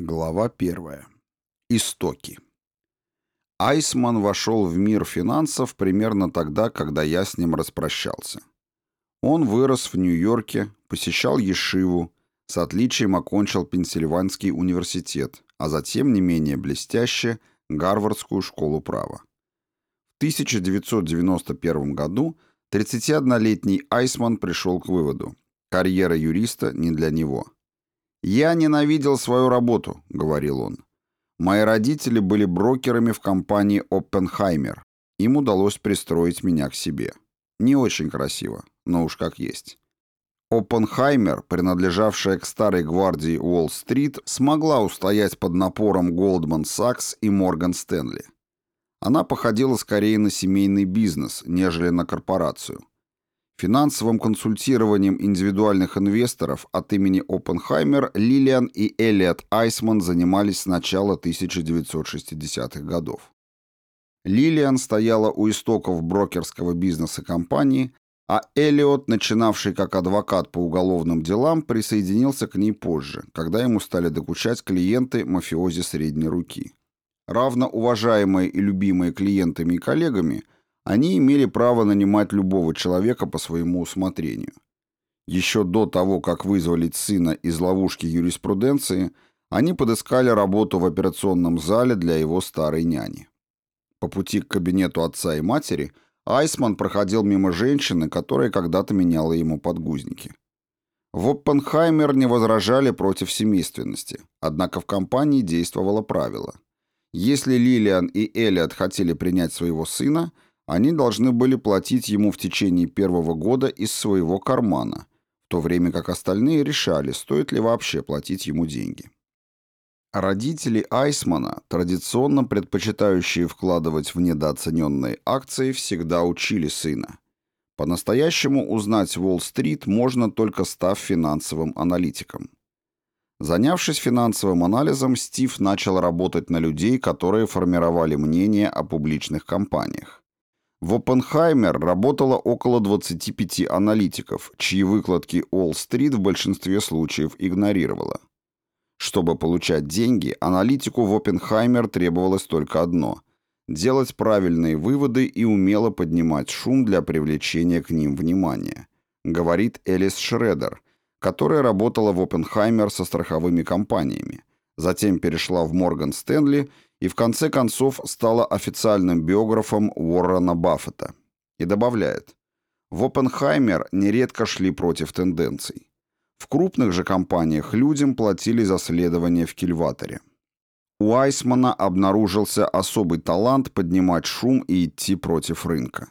Глава первая. Истоки. Айсман вошел в мир финансов примерно тогда, когда я с ним распрощался. Он вырос в Нью-Йорке, посещал Ешиву, с отличием окончил Пенсильванский университет, а затем, не менее блестяще, Гарвардскую школу права. В 1991 году 31-летний Айсман пришел к выводу – карьера юриста не для него – «Я ненавидел свою работу», — говорил он. «Мои родители были брокерами в компании «Оппенхаймер». Им удалось пристроить меня к себе. Не очень красиво, но уж как есть. Оппенхаймер, принадлежавшая к старой гвардии Уолл-стрит, смогла устоять под напором Goldman Sachs и Морган Стэнли. Она походила скорее на семейный бизнес, нежели на корпорацию. Финансовым консультированием индивидуальных инвесторов от имени Оппенхаймер Лилиан и Элliot Айсман занимались с начала 1960-х годов. Лилиан стояла у истоков брокерского бизнеса компании, а Эллиот, начинавший как адвокат по уголовным делам, присоединился к ней позже, когда ему стали докучать клиенты мафиози средней руки. Равно уважаемые и любимые клиентами и коллегами – они имели право нанимать любого человека по своему усмотрению. Еще до того, как вызволить сына из ловушки юриспруденции, они подыскали работу в операционном зале для его старой няни. По пути к кабинету отца и матери Айсман проходил мимо женщины, которая когда-то меняла ему подгузники. В Оппенхаймер не возражали против семейственности, однако в компании действовало правило. Если Лилиан и Элиот хотели принять своего сына – они должны были платить ему в течение первого года из своего кармана, в то время как остальные решали, стоит ли вообще платить ему деньги. Родители Айсмана, традиционно предпочитающие вкладывать в недооцененные акции, всегда учили сына. По-настоящему узнать Уолл-стрит можно только став финансовым аналитиком. Занявшись финансовым анализом, Стив начал работать на людей, которые формировали мнение о публичных компаниях. В Оппенхаймер работало около 25 аналитиков, чьи выкладки Уолл-стрит в большинстве случаев игнорировала. Чтобы получать деньги, аналитику в Оппенхаймер требовалось только одно – делать правильные выводы и умело поднимать шум для привлечения к ним внимания, говорит Элис Шредер, которая работала в Оппенхаймер со страховыми компаниями, затем перешла в Морган Стэнли и в конце концов стала официальным биографом Уоррена Баффета. И добавляет, в Оппенхаймер нередко шли против тенденций. В крупных же компаниях людям платили за следование в кильваторе. У Айсмана обнаружился особый талант поднимать шум и идти против рынка.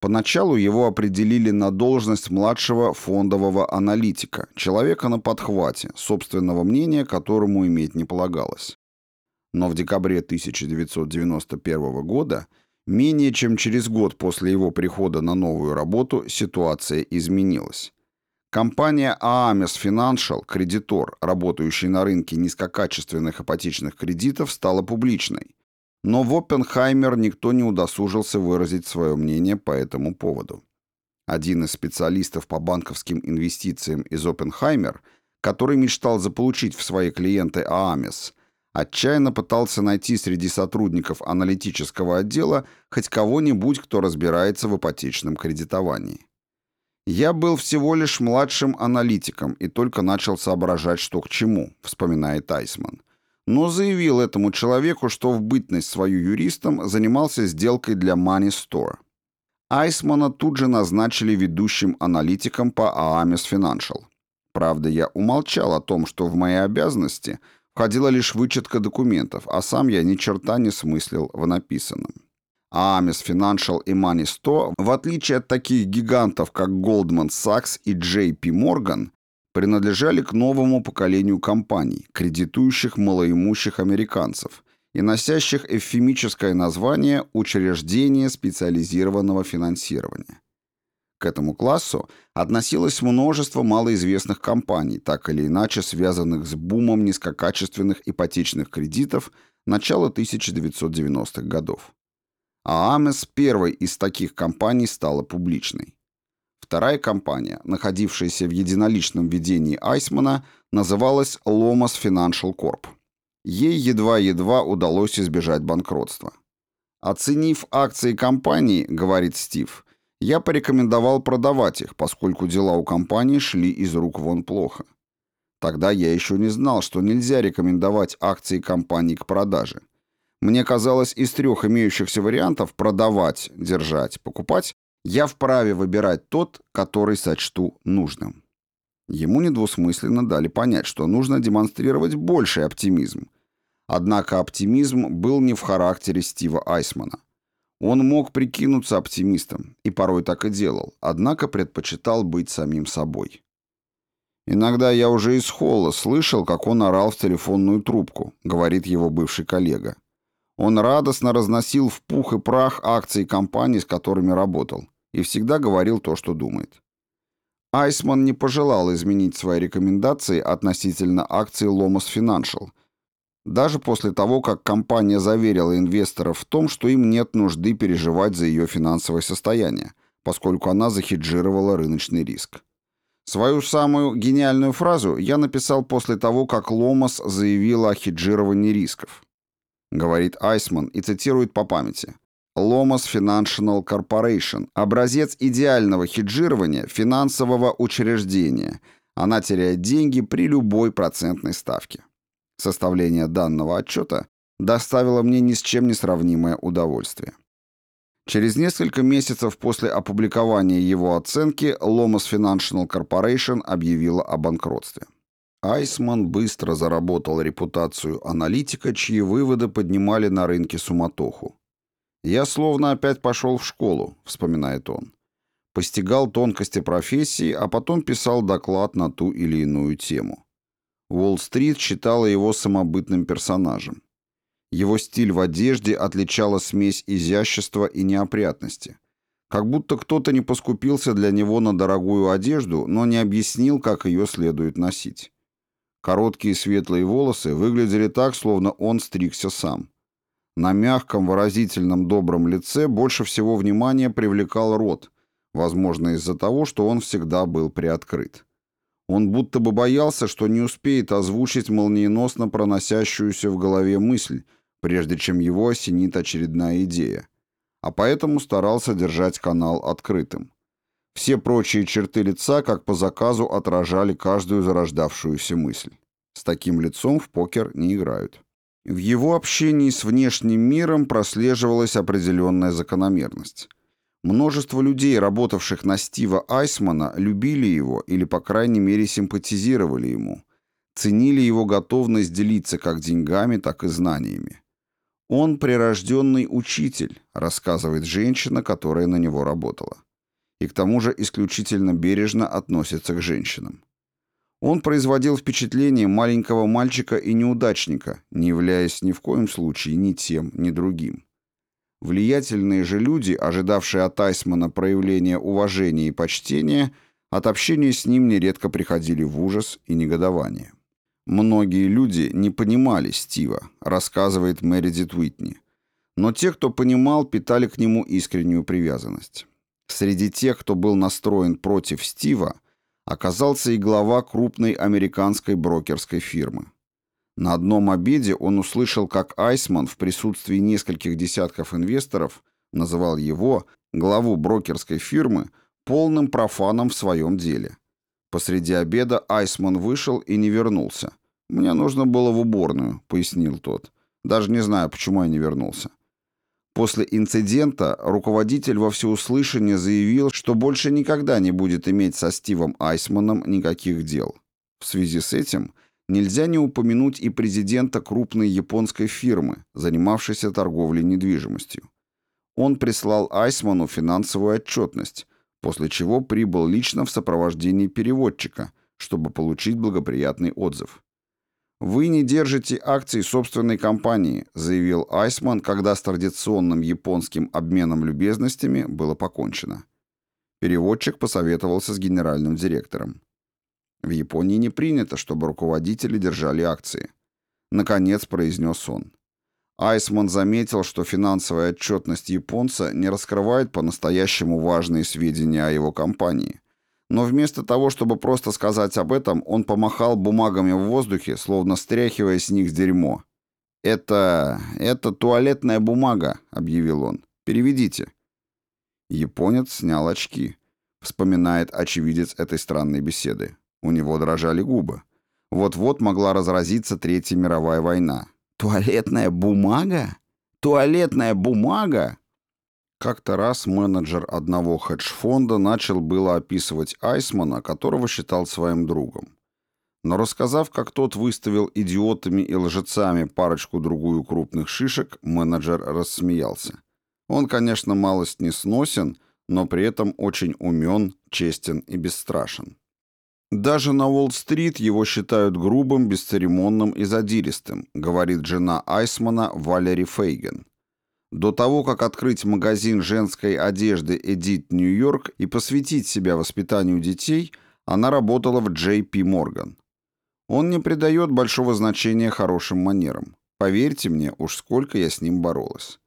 Поначалу его определили на должность младшего фондового аналитика, человека на подхвате, собственного мнения которому иметь не полагалось. Но в декабре 1991 года, менее чем через год после его прихода на новую работу, ситуация изменилась. Компания Aames Financial, кредитор, работающий на рынке низкокачественных ипотечных кредитов, стала публичной. Но в Оппенхаймер никто не удосужился выразить свое мнение по этому поводу. Один из специалистов по банковским инвестициям из Оппенхаймер, который мечтал заполучить в свои клиенты Aames, Отчаянно пытался найти среди сотрудников аналитического отдела хоть кого-нибудь, кто разбирается в ипотечном кредитовании. «Я был всего лишь младшим аналитиком и только начал соображать, что к чему», — вспоминает Айсман. Но заявил этому человеку, что в бытность свою юристом занимался сделкой для Money Store. Айсмана тут же назначили ведущим аналитиком по Aamis Financial. Правда, я умолчал о том, что в мои обязанности — Входила лишь вычетка документов, а сам я ни черта не смыслил в написанном. А Amis Financial и Money 100, в отличие от таких гигантов, как Goldman Sachs и JP Morgan, принадлежали к новому поколению компаний, кредитующих малоимущих американцев и носящих эвфемическое название «Учреждение специализированного финансирования». К этому классу относилось множество малоизвестных компаний, так или иначе связанных с бумом низкокачественных ипотечных кредитов начала 1990-х годов. А Амес первой из таких компаний стала публичной. Вторая компания, находившаяся в единоличном ведении Айсмана, называлась Lomas Financial Corp. ей едва-едва удалось избежать банкротства. Оценив акции компании, говорит Стив, я порекомендовал продавать их, поскольку дела у компании шли из рук вон плохо. Тогда я еще не знал, что нельзя рекомендовать акции компании к продаже. Мне казалось, из трех имеющихся вариантов продавать, держать, покупать, я вправе выбирать тот, который сочту нужным. Ему недвусмысленно дали понять, что нужно демонстрировать больший оптимизм. Однако оптимизм был не в характере Стива Айсмана. Он мог прикинуться оптимистом, и порой так и делал, однако предпочитал быть самим собой. «Иногда я уже из холла слышал, как он орал в телефонную трубку», — говорит его бывший коллега. Он радостно разносил в пух и прах акции компаний, с которыми работал, и всегда говорил то, что думает. Айсман не пожелал изменить свои рекомендации относительно акций Lomas Financial, даже после того, как компания заверила инвесторов в том, что им нет нужды переживать за ее финансовое состояние, поскольку она захеджировала рыночный риск. Свою самую гениальную фразу я написал после того, как Ломас заявила о хеджировании рисков. Говорит Айсман и цитирует по памяти. Lomas Financial Corporation – образец идеального хеджирования финансового учреждения. Она теряет деньги при любой процентной ставке. Составление данного отчета доставило мне ни с чем не сравнимое удовольствие. Через несколько месяцев после опубликования его оценки Lomas Financial Corporation объявила о банкротстве. Айсман быстро заработал репутацию аналитика, чьи выводы поднимали на рынке суматоху. «Я словно опять пошел в школу», — вспоминает он. Постигал тонкости профессии, а потом писал доклад на ту или иную тему. Уолл-стрит считала его самобытным персонажем. Его стиль в одежде отличала смесь изящества и неопрятности. Как будто кто-то не поскупился для него на дорогую одежду, но не объяснил, как ее следует носить. Короткие светлые волосы выглядели так, словно он стригся сам. На мягком, выразительном, добром лице больше всего внимания привлекал рот, возможно, из-за того, что он всегда был приоткрыт. Он будто бы боялся, что не успеет озвучить молниеносно проносящуюся в голове мысль, прежде чем его осенит очередная идея. А поэтому старался держать канал открытым. Все прочие черты лица, как по заказу, отражали каждую зарождавшуюся мысль. С таким лицом в покер не играют. В его общении с внешним миром прослеживалась определенная закономерность. Множество людей, работавших на Стива Айсмана, любили его или, по крайней мере, симпатизировали ему, ценили его готовность делиться как деньгами, так и знаниями. «Он прирожденный учитель», рассказывает женщина, которая на него работала. И к тому же исключительно бережно относится к женщинам. Он производил впечатление маленького мальчика и неудачника, не являясь ни в коем случае ни тем, ни другим. Влиятельные же люди, ожидавшие от Айсмана проявления уважения и почтения, от общения с ним нередко приходили в ужас и негодование. Многие люди не понимали Стива, рассказывает Мэридит Уитни. Но те, кто понимал, питали к нему искреннюю привязанность. Среди тех, кто был настроен против Стива, оказался и глава крупной американской брокерской фирмы. На одном обеде он услышал, как Айсман в присутствии нескольких десятков инвесторов называл его, главу брокерской фирмы, полным профаном в своем деле. Посреди обеда Айсман вышел и не вернулся. «Мне нужно было в уборную», — пояснил тот. «Даже не знаю, почему я не вернулся». После инцидента руководитель во всеуслышание заявил, что больше никогда не будет иметь со Стивом Айсманом никаких дел. В связи с этим нельзя не упомянуть и президента крупной японской фирмы, занимавшейся торговлей недвижимостью. Он прислал Айсману финансовую отчетность, после чего прибыл лично в сопровождении переводчика, чтобы получить благоприятный отзыв. «Вы не держите акции собственной компании», заявил Айсман, когда с традиционным японским обменом любезностями было покончено. Переводчик посоветовался с генеральным директором. В Японии не принято, чтобы руководители держали акции. Наконец произнес он. Айсман заметил, что финансовая отчетность японца не раскрывает по-настоящему важные сведения о его компании. Но вместо того, чтобы просто сказать об этом, он помахал бумагами в воздухе, словно стряхивая с них дерьмо. «Это... это туалетная бумага», — объявил он. «Переведите». Японец снял очки. Вспоминает очевидец этой странной беседы. У него дрожали губы. Вот-вот могла разразиться Третья мировая война. «Туалетная бумага? Туалетная бумага?» Как-то раз менеджер одного хедж-фонда начал было описывать Айсмана, которого считал своим другом. Но рассказав, как тот выставил идиотами и лжецами парочку-другую крупных шишек, менеджер рассмеялся. Он, конечно, малость не сносен, но при этом очень умен, честен и бесстрашен. Даже на Уолл-стрит его считают грубым, бесцеремонным и задиристым, говорит жена Айсмана Валери Фейген. До того, как открыть магазин женской одежды «Эдит Нью-Йорк» и посвятить себя воспитанию детей, она работала в Пи Морган. Он не придает большого значения хорошим манерам. Поверьте мне, уж сколько я с ним боролась.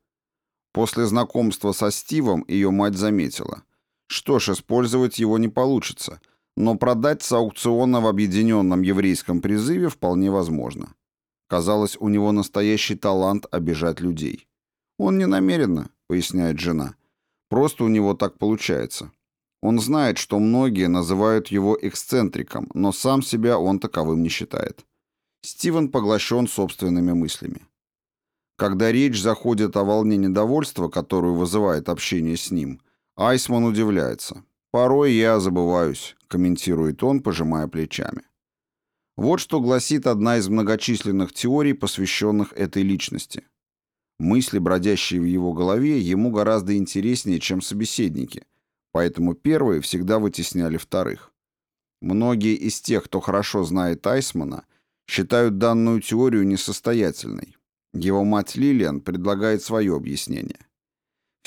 После знакомства со Стивом ее мать заметила. Что ж, использовать его не получится, но продать с аукциона в объединенном еврейском призыве вполне возможно. Казалось, у него настоящий талант обижать людей. «Он не намеренно», — поясняет жена. «Просто у него так получается. Он знает, что многие называют его эксцентриком, но сам себя он таковым не считает». Стивен поглощен собственными мыслями. Когда речь заходит о волне недовольства, которую вызывает общение с ним, Айсман удивляется. «Порой я забываюсь», — комментирует он, пожимая плечами. Вот что гласит одна из многочисленных теорий, посвященных этой личности. Мысли, бродящие в его голове, ему гораздо интереснее, чем собеседники, поэтому первые всегда вытесняли вторых. Многие из тех, кто хорошо знает Айсмана, считают данную теорию несостоятельной. Его мать Лилиан предлагает свое объяснение.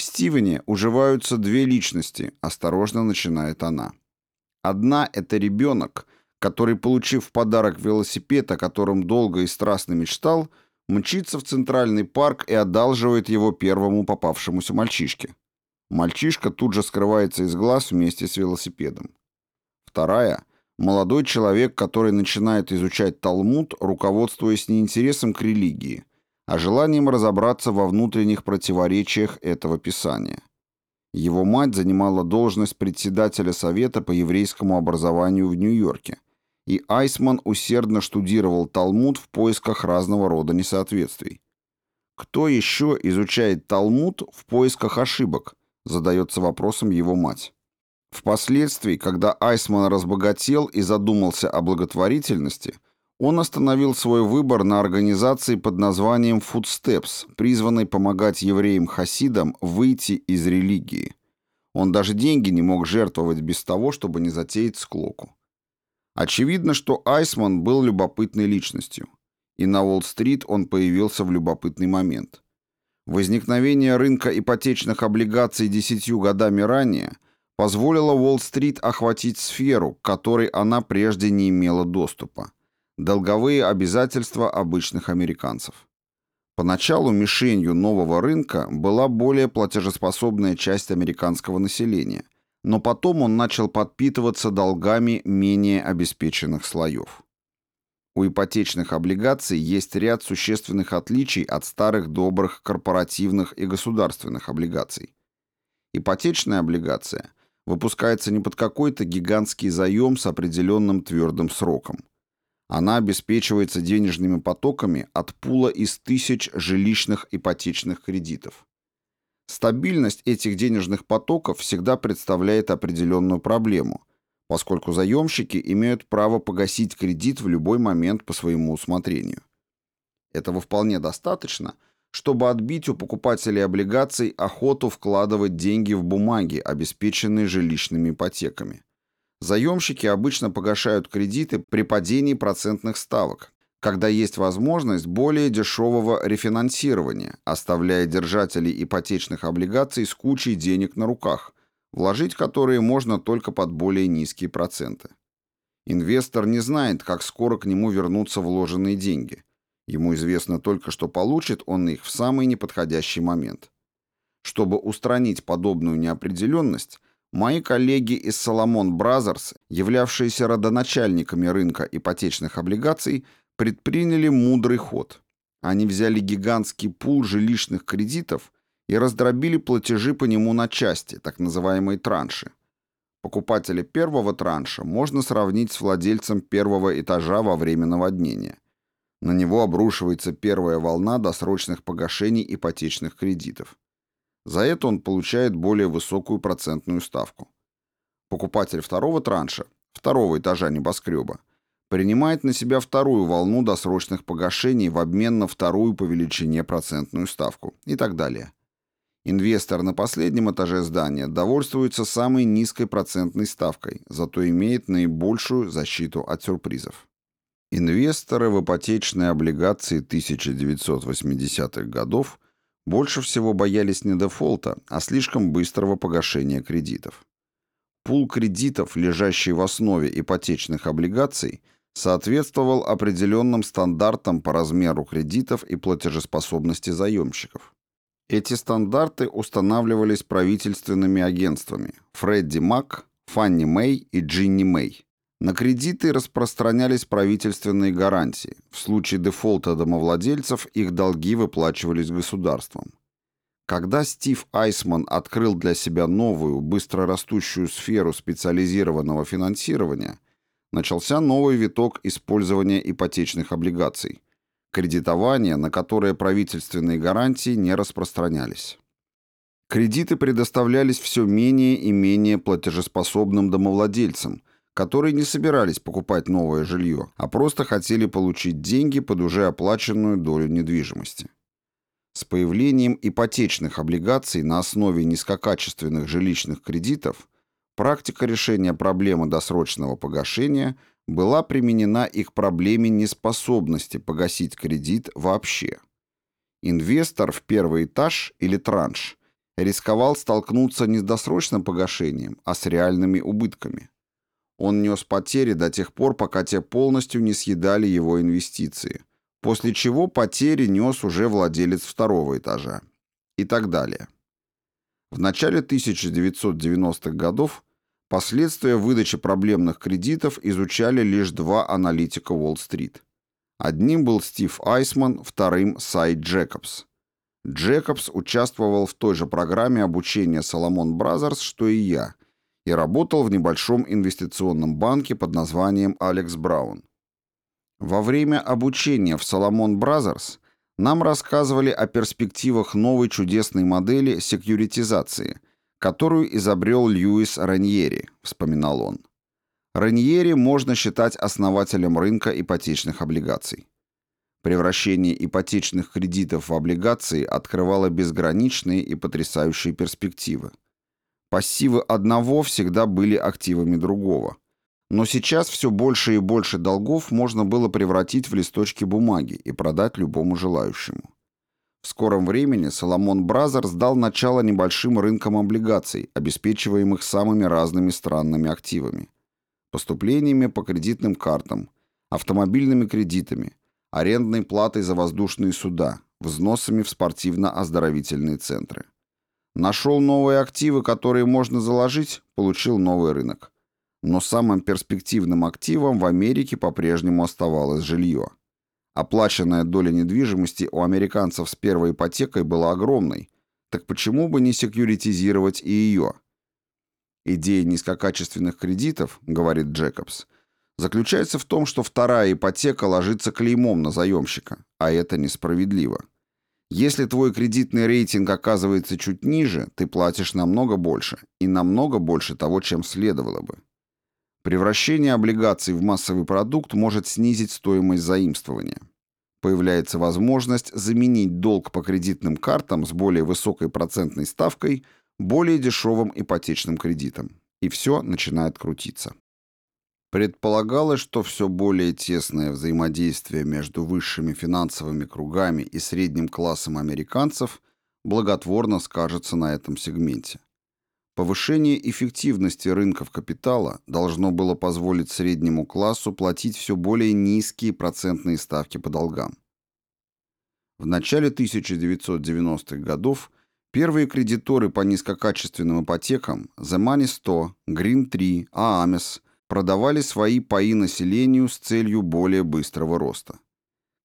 В Стивене уживаются две личности, осторожно начинает она. Одна — это ребенок, который, получив в подарок велосипед, о котором долго и страстно мечтал, — мчится в центральный парк и одалживает его первому попавшемуся мальчишке. Мальчишка тут же скрывается из глаз вместе с велосипедом. Вторая – молодой человек, который начинает изучать Талмуд, руководствуясь не интересом к религии, а желанием разобраться во внутренних противоречиях этого писания. Его мать занимала должность председателя Совета по еврейскому образованию в Нью-Йорке – и Айсман усердно штудировал Талмуд в поисках разного рода несоответствий. Кто еще изучает Талмуд в поисках ошибок, задается вопросом его мать. Впоследствии, когда Айсман разбогател и задумался о благотворительности, он остановил свой выбор на организации под названием Footsteps, призванной помогать евреям-хасидам выйти из религии. Он даже деньги не мог жертвовать без того, чтобы не затеять склоку. Очевидно, что Айсман был любопытной личностью, и на Уолл-стрит он появился в любопытный момент. Возникновение рынка ипотечных облигаций десятью годами ранее позволило Уолл-стрит охватить сферу, к которой она прежде не имела доступа – долговые обязательства обычных американцев. Поначалу мишенью нового рынка была более платежеспособная часть американского населения, но потом он начал подпитываться долгами менее обеспеченных слоев. У ипотечных облигаций есть ряд существенных отличий от старых добрых корпоративных и государственных облигаций. Ипотечная облигация выпускается не под какой-то гигантский заем с определенным твердым сроком. Она обеспечивается денежными потоками от пула из тысяч жилищных ипотечных кредитов. Стабильность этих денежных потоков всегда представляет определенную проблему, поскольку заемщики имеют право погасить кредит в любой момент по своему усмотрению. Этого вполне достаточно, чтобы отбить у покупателей облигаций охоту вкладывать деньги в бумаги, обеспеченные жилищными ипотеками. Заемщики обычно погашают кредиты при падении процентных ставок, когда есть возможность более дешевого рефинансирования, оставляя держателей ипотечных облигаций с кучей денег на руках, вложить которые можно только под более низкие проценты. Инвестор не знает, как скоро к нему вернутся вложенные деньги. Ему известно только, что получит он их в самый неподходящий момент. Чтобы устранить подобную неопределенность, мои коллеги из Solomon Brothers, являвшиеся родоначальниками рынка ипотечных облигаций, предприняли мудрый ход. Они взяли гигантский пул жилищных кредитов и раздробили платежи по нему на части, так называемые транши. Покупателя первого транша можно сравнить с владельцем первого этажа во время наводнения. На него обрушивается первая волна досрочных погашений ипотечных кредитов. За это он получает более высокую процентную ставку. Покупатель второго транша, второго этажа небоскреба, принимает на себя вторую волну досрочных погашений в обмен на вторую по величине процентную ставку и так далее. Инвестор на последнем этаже здания довольствуется самой низкой процентной ставкой, зато имеет наибольшую защиту от сюрпризов. Инвесторы в ипотечные облигации 1980-х годов больше всего боялись не дефолта, а слишком быстрого погашения кредитов. Пул кредитов, лежащий в основе ипотечных облигаций, соответствовал определенным стандартам по размеру кредитов и платежеспособности заемщиков. Эти стандарты устанавливались правительственными агентствами Фредди Мак, Фанни Мэй и Джинни Мэй. На кредиты распространялись правительственные гарантии. В случае дефолта домовладельцев их долги выплачивались государством. Когда Стив Айсман открыл для себя новую, быстро растущую сферу специализированного финансирования, начался новый виток использования ипотечных облигаций – кредитование, на которое правительственные гарантии не распространялись. Кредиты предоставлялись все менее и менее платежеспособным домовладельцам, которые не собирались покупать новое жилье, а просто хотели получить деньги под уже оплаченную долю недвижимости. С появлением ипотечных облигаций на основе низкокачественных жилищных кредитов практика решения проблемы досрочного погашения – была применена и к проблеме неспособности погасить кредит вообще. Инвестор в первый этаж или транш рисковал столкнуться не с досрочным погашением, а с реальными убытками. Он нес потери до тех пор, пока те полностью не съедали его инвестиции, после чего потери нес уже владелец второго этажа и так далее. В начале 1990-х годов Последствия выдачи проблемных кредитов изучали лишь два аналитика Уолл-стрит. Одним был Стив Айсман, вторым – Сай Джекобс. Джекобс участвовал в той же программе обучения Solomon Brothers, что и я, и работал в небольшом инвестиционном банке под названием Алекс Браун. Во время обучения в Solomon Brothers нам рассказывали о перспективах новой чудесной модели секьюритизации – которую изобрел Льюис Раньери, вспоминал он. Раньери можно считать основателем рынка ипотечных облигаций. Превращение ипотечных кредитов в облигации открывало безграничные и потрясающие перспективы. Пассивы одного всегда были активами другого. Но сейчас все больше и больше долгов можно было превратить в листочки бумаги и продать любому желающему. В скором времени Salomon Brothers дал начало небольшим рынкам облигаций, обеспечиваемых самыми разными странными активами. Поступлениями по кредитным картам, автомобильными кредитами, арендной платой за воздушные суда, взносами в спортивно-оздоровительные центры. Нашел новые активы, которые можно заложить, получил новый рынок. Но самым перспективным активом в Америке по-прежнему оставалось жилье. Оплаченная доля недвижимости у американцев с первой ипотекой была огромной, так почему бы не секьюритизировать и ее? Идея низкокачественных кредитов, говорит Джекобс, заключается в том, что вторая ипотека ложится клеймом на заемщика, а это несправедливо. Если твой кредитный рейтинг оказывается чуть ниже, ты платишь намного больше, и намного больше того, чем следовало бы. Превращение облигаций в массовый продукт может снизить стоимость заимствования. Появляется возможность заменить долг по кредитным картам с более высокой процентной ставкой более дешевым ипотечным кредитом. И все начинает крутиться. Предполагалось, что все более тесное взаимодействие между высшими финансовыми кругами и средним классом американцев благотворно скажется на этом сегменте. Повышение эффективности рынков капитала должно было позволить среднему классу платить все более низкие процентные ставки по долгам. В начале 1990-х годов первые кредиторы по низкокачественным ипотекам The Money 100, Green 3, Aames продавали свои паи населению с целью более быстрого роста.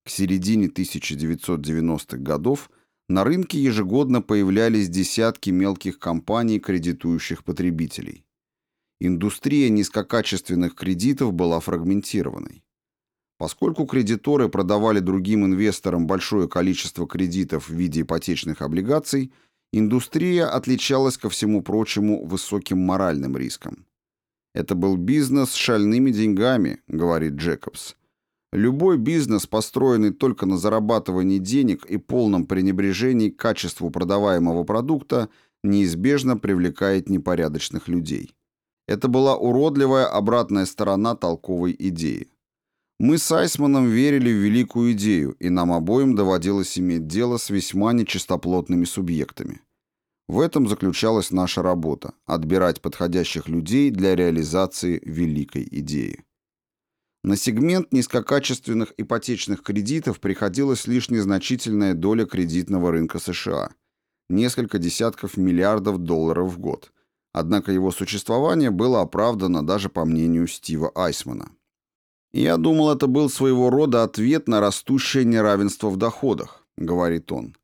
К середине 1990-х годов на рынке ежегодно появлялись десятки мелких компаний, кредитующих потребителей. Индустрия низкокачественных кредитов была фрагментированной. Поскольку кредиторы продавали другим инвесторам большое количество кредитов в виде ипотечных облигаций, индустрия отличалась ко всему прочему высоким моральным риском. «Это был бизнес с шальными деньгами», — говорит Джекобс. Любой бизнес, построенный только на зарабатывании денег и полном пренебрежении к качеству продаваемого продукта, неизбежно привлекает непорядочных людей. Это была уродливая обратная сторона толковой идеи. Мы с Айсманом верили в великую идею, и нам обоим доводилось иметь дело с весьма нечистоплотными субъектами. В этом заключалась наша работа – отбирать подходящих людей для реализации великой идеи. На сегмент низкокачественных ипотечных кредитов приходилась лишь незначительная доля кредитного рынка США – несколько десятков миллиардов долларов в год. Однако его существование было оправдано даже по мнению Стива Айсмана. «Я думал, это был своего рода ответ на растущее неравенство в доходах», — говорит он.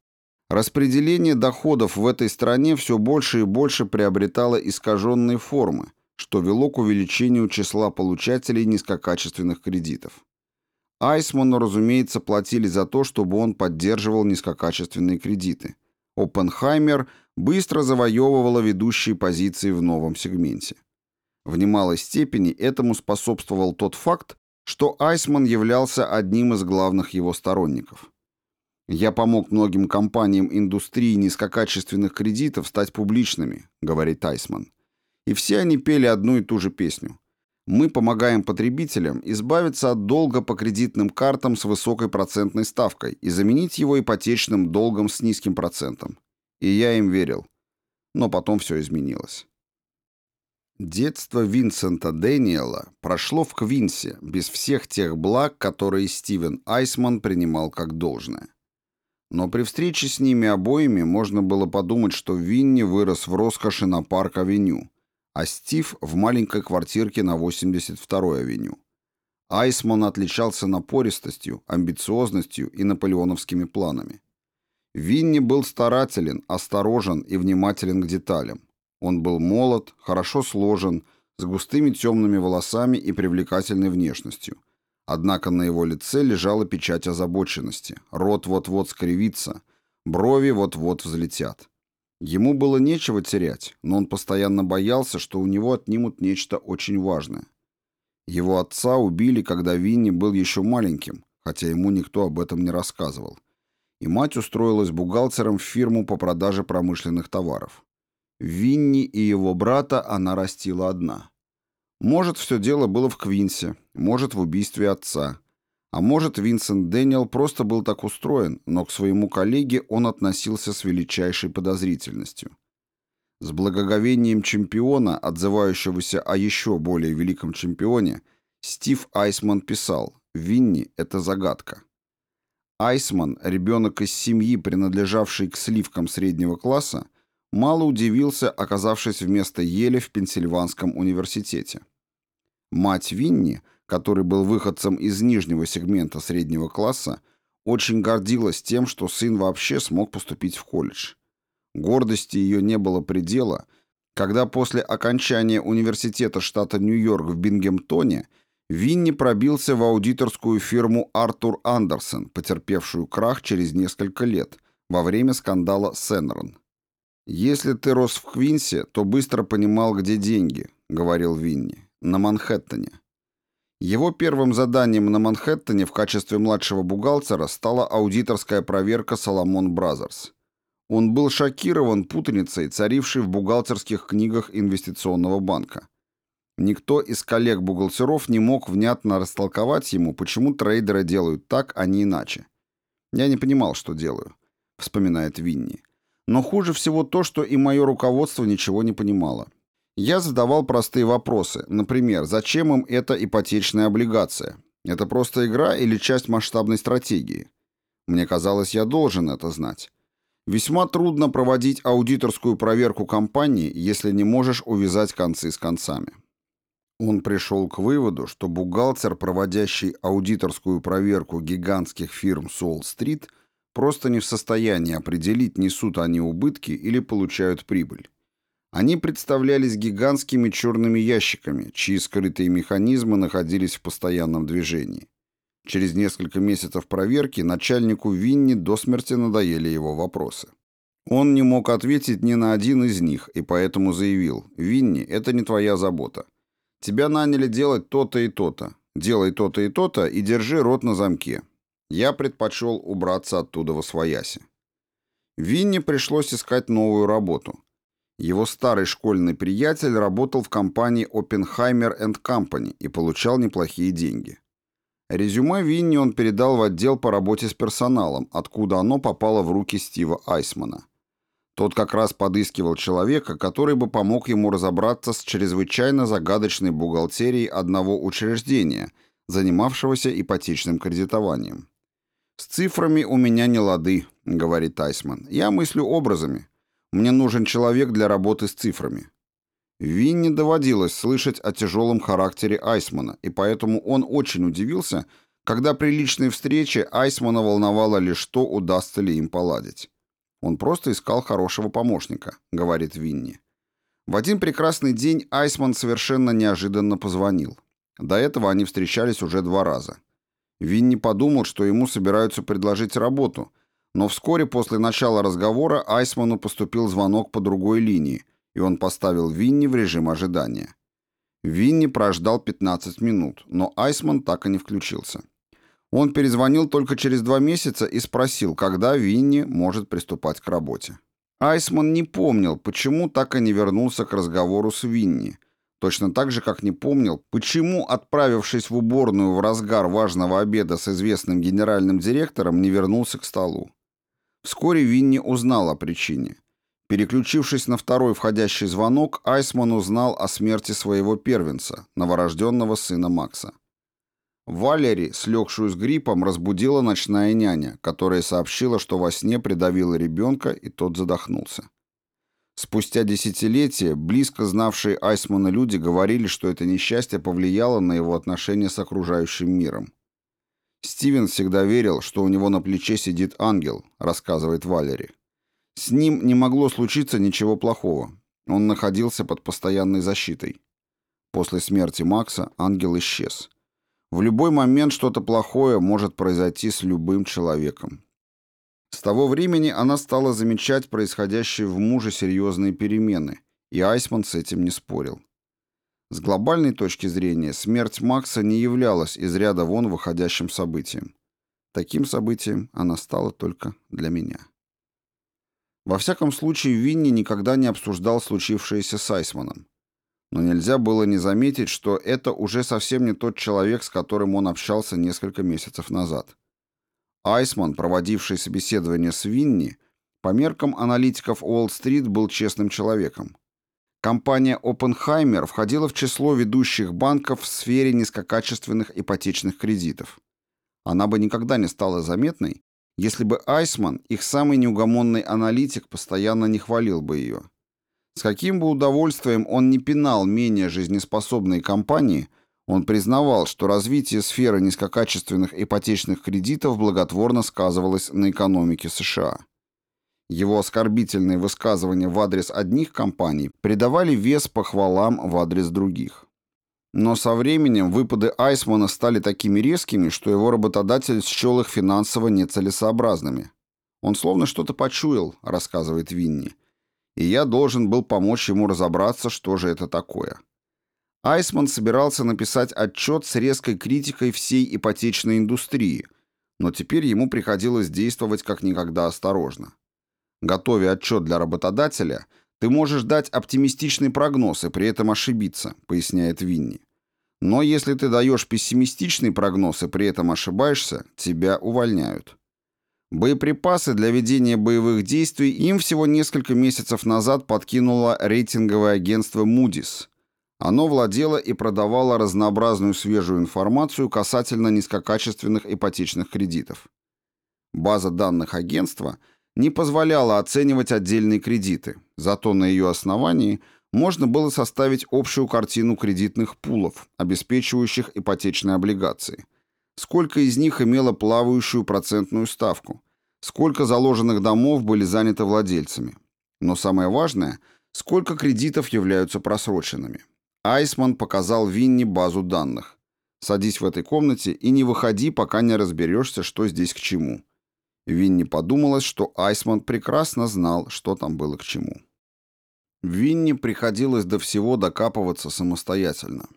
Распределение доходов в этой стране все больше и больше приобретало искаженные формы, что вело к увеличению числа получателей низкокачественных кредитов. Айсману, разумеется, платили за то, чтобы он поддерживал низкокачественные кредиты. Оппенхаймер быстро завоевывала ведущие позиции в новом сегменте. В немалой степени этому способствовал тот факт, что Айсман являлся одним из главных его сторонников. «Я помог многим компаниям индустрии низкокачественных кредитов стать публичными», — говорит Айсман. И все они пели одну и ту же песню. «Мы помогаем потребителям избавиться от долга по кредитным картам с высокой процентной ставкой и заменить его ипотечным долгом с низким процентом». И я им верил. Но потом все изменилось. Детство Винсента Дэниела прошло в Квинсе без всех тех благ, которые Стивен Айсман принимал как должное. Но при встрече с ними обоими можно было подумать, что Винни вырос в роскоши на Парк-авеню, а Стив в маленькой квартирке на 82-й авеню. Айсман отличался напористостью, амбициозностью и наполеоновскими планами. Винни был старателен, осторожен и внимателен к деталям. Он был молод, хорошо сложен, с густыми темными волосами и привлекательной внешностью. Однако на его лице лежала печать озабоченности. Рот вот-вот скривится, брови вот-вот взлетят. Ему было нечего терять, но он постоянно боялся, что у него отнимут нечто очень важное. Его отца убили, когда Винни был еще маленьким, хотя ему никто об этом не рассказывал. И мать устроилась бухгалтером в фирму по продаже промышленных товаров. Винни и его брата она растила одна. Может, все дело было в Квинсе, может, в убийстве отца. А может, Винсент Дэниел просто был так устроен, но к своему коллеге он относился с величайшей подозрительностью. С благоговением чемпиона, отзывающегося о еще более великом чемпионе, Стив Айсман писал «Винни – это загадка». Айсман, ребенок из семьи, принадлежавшей к сливкам среднего класса, мало удивился, оказавшись вместо Еле в Пенсильванском университете. Мать Винни, который был выходцем из нижнего сегмента среднего класса, очень гордилась тем, что сын вообще смог поступить в колледж. Гордости ее не было предела, когда после окончания университета штата Нью-Йорк в Бингемтоне Винни пробился в аудиторскую фирму Arthur Andersen, потерпевшую крах через несколько лет, во время скандала с Enron. «Если ты рос в Квинсе, то быстро понимал, где деньги», — говорил Винни, — «на Манхэттене». Его первым заданием на Манхэттене в качестве младшего бухгалтера стала аудиторская проверка Salomon Brothers. Он был шокирован путаницей, царившей в бухгалтерских книгах инвестиционного банка. Никто из коллег-бухгалтеров не мог внятно растолковать ему, почему трейдеры делают так, а не иначе. «Я не понимал, что делаю», — вспоминает Винни. Но хуже всего то, что и мое руководство ничего не понимало. Я задавал простые вопросы. Например, зачем им эта ипотечная облигация? Это просто игра или часть масштабной стратегии? Мне казалось, я должен это знать. Весьма трудно проводить аудиторскую проверку компании, если не можешь увязать концы с концами. Он пришел к выводу, что бухгалтер, проводящий аудиторскую проверку гигантских фирм с Уолл-стрит, просто не в состоянии определить, несут они убытки или получают прибыль. Они представлялись гигантскими черными ящиками, чьи скрытые механизмы находились в постоянном движении. Через несколько месяцев проверки начальнику Винни до смерти надоели его вопросы. Он не мог ответить ни на один из них, и поэтому заявил, «Винни, это не твоя забота. Тебя наняли делать то-то и то-то. Делай то-то и то-то и держи рот на замке. Я предпочел убраться оттуда во свояси». Винни пришлось искать новую работу. Его старый школьный приятель работал в компании Oppenheimer Company и получал неплохие деньги. Резюме Винни он передал в отдел по работе с персоналом, откуда оно попало в руки Стива Айсмана. Тот как раз подыскивал человека, который бы помог ему разобраться с чрезвычайно загадочной бухгалтерией одного учреждения, занимавшегося ипотечным кредитованием. «С цифрами у меня не лады», — говорит Айсман. «Я мыслю образами. Мне нужен человек для работы с цифрами. Винни доводилось слышать о тяжелом характере Айсмана, и поэтому он очень удивился, когда при личной встрече Айсмана волновало лишь то, удастся ли им поладить. «Он просто искал хорошего помощника», — говорит Винни. В один прекрасный день Айсман совершенно неожиданно позвонил. До этого они встречались уже два раза. Винни подумал, что ему собираются предложить работу, но вскоре после начала разговора Айсману поступил звонок по другой линии, и он поставил Винни в режим ожидания. Винни прождал 15 минут, но Айсман так и не включился. Он перезвонил только через два месяца и спросил, когда Винни может приступать к работе. Айсман не помнил, почему так и не вернулся к разговору с Винни, точно так же, как не помнил, почему, отправившись в уборную в разгар важного обеда с известным генеральным директором, не вернулся к столу. Вскоре Винни узнал о причине. Переключившись на второй входящий звонок, Айсман узнал о смерти своего первенца, новорожденного сына Макса. Валери, слегшую с гриппом, разбудила ночная няня, которая сообщила, что во сне придавила ребенка, и тот задохнулся. Спустя десятилетия близко знавшие Айсмана люди говорили, что это несчастье повлияло на его отношения с окружающим миром. Стивен всегда верил, что у него на плече сидит ангел, рассказывает Валери. С ним не могло случиться ничего плохого. Он находился под постоянной защитой. После смерти Макса ангел исчез. В любой момент что-то плохое может произойти с любым человеком. С того времени она стала замечать происходящие в муже серьезные перемены, и Айсман с этим не спорил. С глобальной точки зрения смерть Макса не являлась из ряда вон выходящим событием. Таким событием она стала только для меня. Во всяком случае, Винни никогда не обсуждал случившееся с Айсманом. Но нельзя было не заметить, что это уже совсем не тот человек, с которым он общался несколько месяцев назад. Айсман, проводивший собеседование с Винни, по меркам аналитиков Уолл-стрит был честным человеком. Компания Oppenheimer входила в число ведущих банков в сфере низкокачественных ипотечных кредитов. Она бы никогда не стала заметной, если бы Айсман, их самый неугомонный аналитик, постоянно не хвалил бы ее. С каким бы удовольствием он не пинал менее жизнеспособные компании, он признавал, что развитие сферы низкокачественных ипотечных кредитов благотворно сказывалось на экономике США. Его оскорбительные высказывания в адрес одних компаний придавали вес похвалам в адрес других. Но со временем выпады Айсмана стали такими резкими, что его работодатель счел их финансово нецелесообразными. «Он словно что-то почуял», — рассказывает Винни. «И я должен был помочь ему разобраться, что же это такое». Айсман собирался написать отчет с резкой критикой всей ипотечной индустрии, но теперь ему приходилось действовать как никогда осторожно. Готовя отчет для работодателя — ты можешь дать оптимистичный прогноз и при этом ошибиться, поясняет Винни. Но если ты даешь пессимистичный прогноз и при этом ошибаешься, тебя увольняют. Боеприпасы для ведения боевых действий им всего несколько месяцев назад подкинуло рейтинговое агентство Moody's. Оно владело и продавало разнообразную свежую информацию касательно низкокачественных ипотечных кредитов. База данных агентства – не позволяла оценивать отдельные кредиты, зато на ее основании можно было составить общую картину кредитных пулов, обеспечивающих ипотечные облигации. Сколько из них имело плавающую процентную ставку, сколько заложенных домов были заняты владельцами. Но самое важное, сколько кредитов являются просроченными. Айсман показал Винни базу данных. Садись в этой комнате и не выходи, пока не разберешься, что здесь к чему. Винни подумалось, что Айсман прекрасно знал, что там было к чему. Винни приходилось до всего докапываться самостоятельно.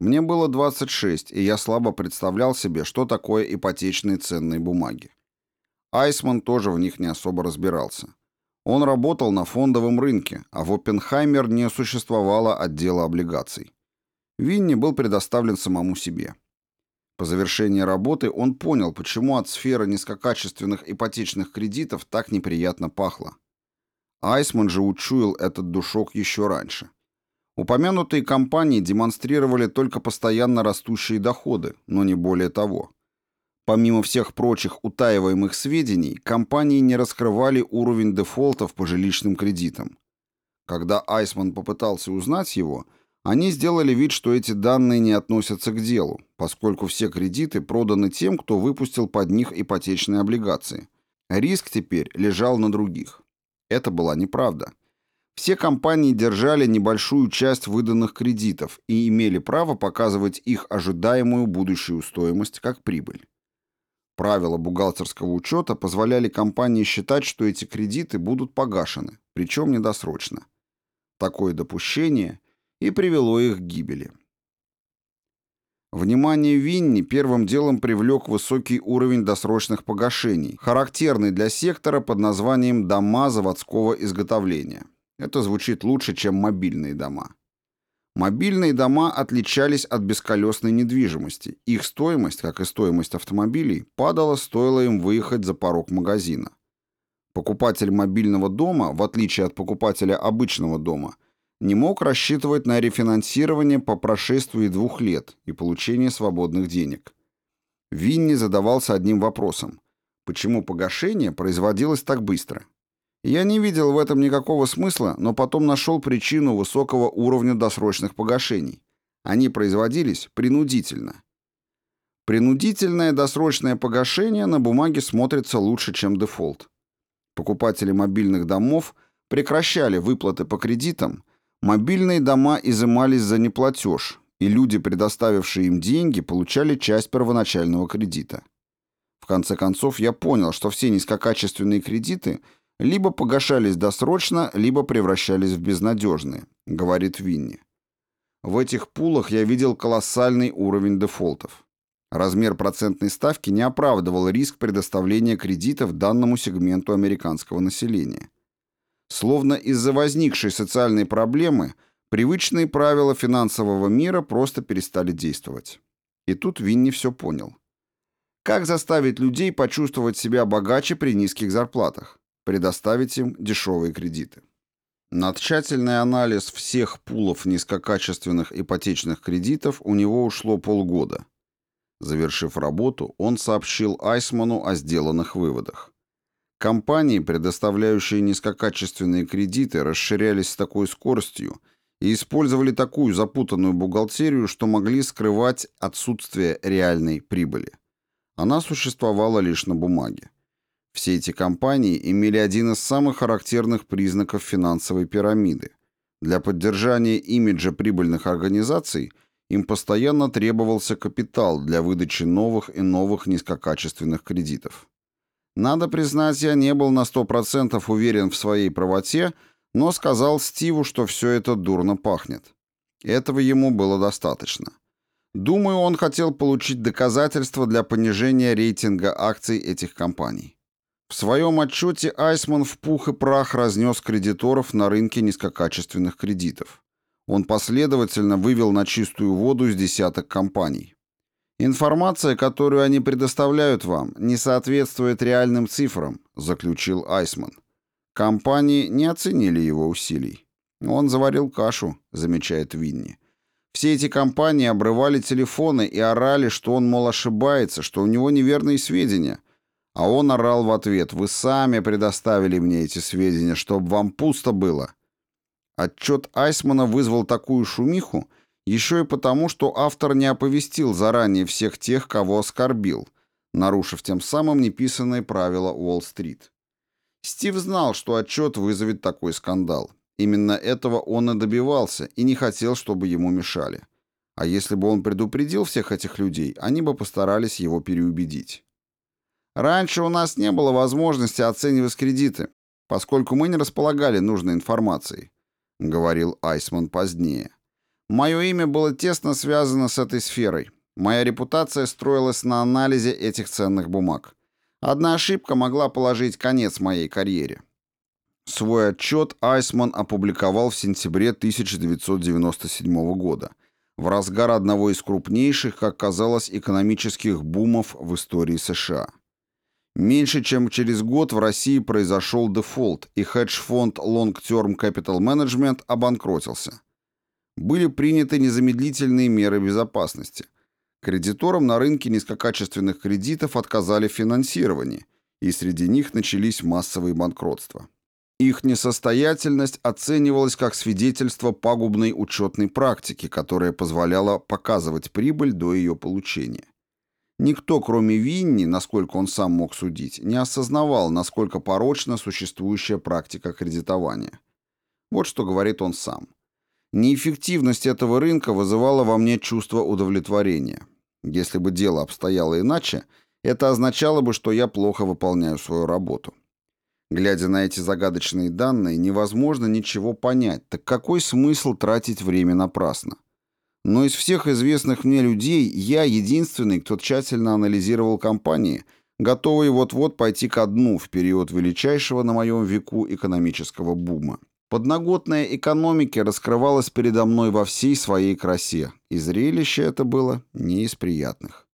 Мне было 26, и я слабо представлял себе, что такое ипотечные ценные бумаги. Айсман тоже в них не особо разбирался. Он работал на фондовом рынке, а в Оппенхаймер не существовало отдела облигаций. Винни был предоставлен самому себе. По завершении работы он понял, почему от сферы низкокачественных ипотечных кредитов так неприятно пахло. Айсман же учуял этот душок еще раньше. Упомянутые компании демонстрировали только постоянно растущие доходы, но не более того. Помимо всех прочих утаиваемых сведений, компании не раскрывали уровень дефолтов по жилищным кредитам. Когда Айсман попытался узнать его – они сделали вид, что эти данные не относятся к делу, поскольку все кредиты проданы тем, кто выпустил под них ипотечные облигации. Риск теперь лежал на других. Это была неправда. Все компании держали небольшую часть выданных кредитов и имели право показывать их ожидаемую будущую стоимость как прибыль. Правила бухгалтерского учета позволяли компании считать, что эти кредиты будут погашены, причем недосрочно. Такое допущение и привело их к гибели. Внимание Винни первым делом привлек высокий уровень досрочных погашений, характерный для сектора под названием «дома заводского изготовления». Это звучит лучше, чем мобильные дома. Мобильные дома отличались от бесколесной недвижимости. Их стоимость, как и стоимость автомобилей, падала, стоило им выехать за порог магазина. Покупатель мобильного дома, в отличие от покупателя обычного дома, не мог рассчитывать на рефинансирование по прошествии двух лет и получение свободных денег. Винни задавался одним вопросом. Почему погашение производилось так быстро? Я не видел в этом никакого смысла, но потом нашел причину высокого уровня досрочных погашений. Они производились принудительно. Принудительное досрочное погашение на бумаге смотрится лучше, чем дефолт. Покупатели мобильных домов прекращали выплаты по кредитам, Мобильные дома изымались за неплатеж, и люди, предоставившие им деньги, получали часть первоначального кредита. В конце концов, я понял, что все низкокачественные кредиты либо погашались досрочно, либо превращались в безнадежные, говорит Винни. В этих пулах я видел колоссальный уровень дефолтов. Размер процентной ставки не оправдывал риск предоставления кредитов данному сегменту американского населения. Словно из-за возникшей социальной проблемы привычные правила финансового мира просто перестали действовать. И тут Винни все понял. Как заставить людей почувствовать себя богаче при низких зарплатах? Предоставить им дешевые кредиты. На тщательный анализ всех пулов низкокачественных ипотечных кредитов у него ушло полгода. Завершив работу, он сообщил Айсману о сделанных выводах. Компании, предоставляющие низкокачественные кредиты, расширялись с такой скоростью и использовали такую запутанную бухгалтерию, что могли скрывать отсутствие реальной прибыли. Она существовала лишь на бумаге. Все эти компании имели один из самых характерных признаков финансовой пирамиды. Для поддержания имиджа прибыльных организаций им постоянно требовался капитал для выдачи новых и новых низкокачественных кредитов. Надо признать, я не был на сто процентов уверен в своей правоте, но сказал Стиву, что все это дурно пахнет. Этого ему было достаточно. Думаю, он хотел получить доказательства для понижения рейтинга акций этих компаний. В своем отчете Айсман в пух и прах разнес кредиторов на рынке низкокачественных кредитов. Он последовательно вывел на чистую воду с десяток компаний. «Информация, которую они предоставляют вам, не соответствует реальным цифрам», заключил Айсман. Компании не оценили его усилий. Он заварил кашу, замечает Винни. Все эти компании обрывали телефоны и орали, что он, мол, ошибается, что у него неверные сведения. А он орал в ответ, «Вы сами предоставили мне эти сведения, чтобы вам пусто было». Отчет Айсмана вызвал такую шумиху еще и потому, что автор не оповестил заранее всех тех, кого оскорбил, нарушив тем самым неписанные правила Уолл-стрит. Стив знал, что отчет вызовет такой скандал. Именно этого он и добивался, и не хотел, чтобы ему мешали. А если бы он предупредил всех этих людей, они бы постарались его переубедить. Раньше у нас не было возможности оценивать кредиты, поскольку мы не располагали нужной информацией, говорил Айсман позднее. Мое имя было тесно связано с этой сферой. Моя репутация строилась на анализе этих ценных бумаг. Одна ошибка могла положить конец моей карьере. Свой отчет Айсман опубликовал в сентябре 1997 года, в разгар одного из крупнейших, как казалось, экономических бумов в истории США. Меньше чем через год в России произошел дефолт, и хедж-фонд Long Term Capital Management обанкротился. Были приняты незамедлительные меры безопасности. Кредиторам на рынке низкокачественных кредитов отказали в финансировании, и среди них начались массовые банкротства. Их несостоятельность оценивалась как свидетельство пагубной учетной практики, которая позволяла показывать прибыль до ее получения. Никто, кроме Винни, насколько он сам мог судить, не осознавал, насколько порочна существующая практика кредитования. Вот что говорит он сам. Неэффективность этого рынка вызывала во мне чувство удовлетворения. Если бы дело обстояло иначе, это означало бы, что я плохо выполняю свою работу. Глядя на эти загадочные данные, невозможно ничего понять, так какой смысл тратить время напрасно? Но из всех известных мне людей я единственный, кто тщательно анализировал компании, готовый вот-вот пойти ко дну в период величайшего на моем веку экономического бума. Подноготная экономики раскрывалась передо мной во всей своей красе, и зрелище это было не из приятных.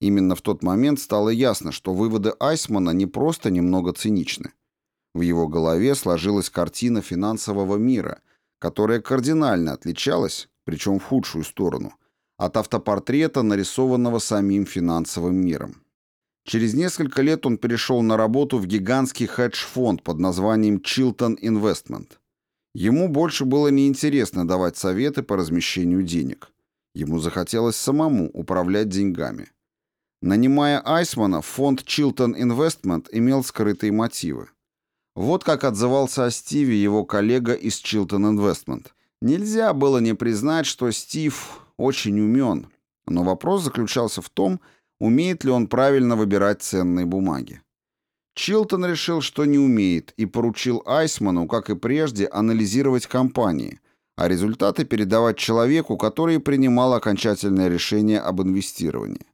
Именно в тот момент стало ясно, что выводы Айсмана не просто немного циничны. В его голове сложилась картина финансового мира, которая кардинально отличалась, причем в худшую сторону, от автопортрета, нарисованного самим финансовым миром. Через несколько лет он перешел на работу в гигантский хедж-фонд под названием Chilton Investment. Ему больше было неинтересно давать советы по размещению денег. Ему захотелось самому управлять деньгами. Нанимая Айсмана, фонд Chilton Investment имел скрытые мотивы. Вот как отзывался о Стиве его коллега из Chilton Investment. Нельзя было не признать, что Стив очень умен, но вопрос заключался в том, умеет ли он правильно выбирать ценные бумаги. Чилтон решил, что не умеет, и поручил Айсману, как и прежде, анализировать компании, а результаты передавать человеку, который принимал окончательное решение об инвестировании.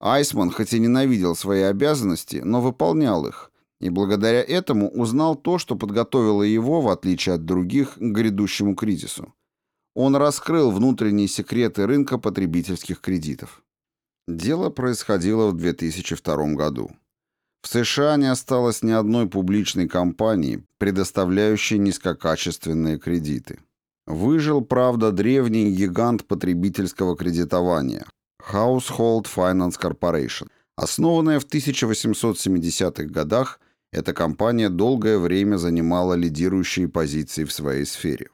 Айсман хоть и ненавидел свои обязанности, но выполнял их, и благодаря этому узнал то, что подготовило его, в отличие от других, к грядущему кризису. Он раскрыл внутренние секреты рынка потребительских кредитов. Дело происходило в 2002 году. В США не осталось ни одной публичной компании, предоставляющей низкокачественные кредиты. Выжил, правда, древний гигант потребительского кредитования Household Finance Corporation. Основанная в 1870-х годах, эта компания долгое время занимала лидирующие позиции в своей сфере.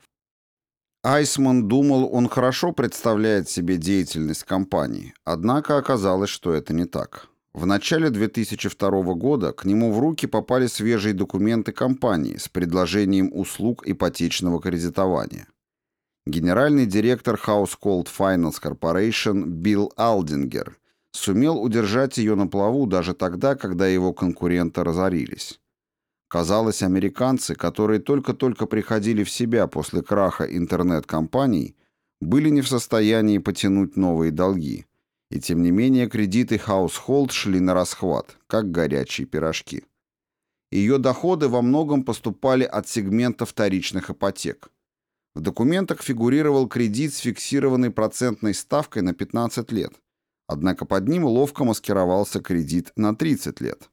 Айсман думал, он хорошо представляет себе деятельность компании, однако оказалось, что это не так. В начале 2002 года к нему в руки попали свежие документы компании с предложением услуг ипотечного кредитования. Генеральный директор Household Finance Corporation Билл Алдингер сумел удержать ее на плаву даже тогда, когда его конкуренты разорились. Казалось, американцы, которые только-только приходили в себя после краха интернет-компаний, были не в состоянии потянуть новые долги, и тем не менее кредиты Household шли на расхват, как горячие пирожки. Ее доходы во многом поступали от сегмента вторичных ипотек – в документах фигурировал кредит с фиксированной процентной ставкой на 15 лет, однако под ним ловко маскировался кредит на 30 лет.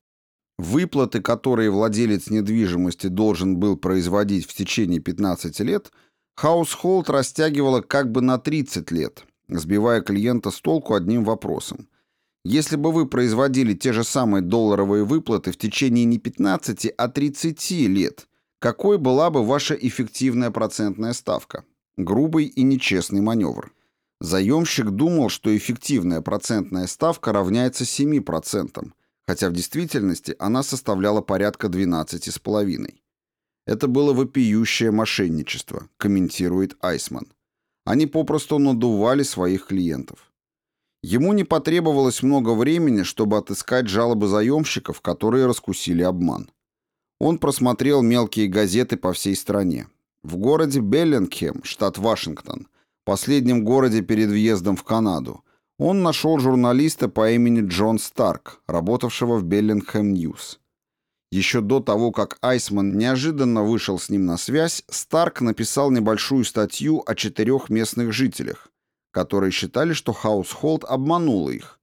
Выплаты, которые владелец недвижимости должен был производить в течение 15 лет, Household растягивала как бы на 30 лет, сбивая клиента с толку одним вопросом. Если бы вы производили те же самые долларовые выплаты в течение не 15, а 30 лет, Какой была бы ваша эффективная процентная ставка? Грубый и нечестный маневр. Заемщик думал, что эффективная процентная ставка равняется 7%, хотя в действительности она составляла порядка 12,5%. Это было вопиющее мошенничество, комментирует Айсман. Они попросту надували своих клиентов. Ему не потребовалось много времени, чтобы отыскать жалобы заемщиков, которые раскусили обман. Он просмотрел мелкие газеты по всей стране. В городе Беллингем, штат Вашингтон, последнем городе перед въездом в Канаду, он нашел журналиста по имени Джон Старк, работавшего в Bellingham News. Еще до того, как Айсман неожиданно вышел с ним на связь, Старк написал небольшую статью о четырех местных жителях, которые считали, что Household обманул их,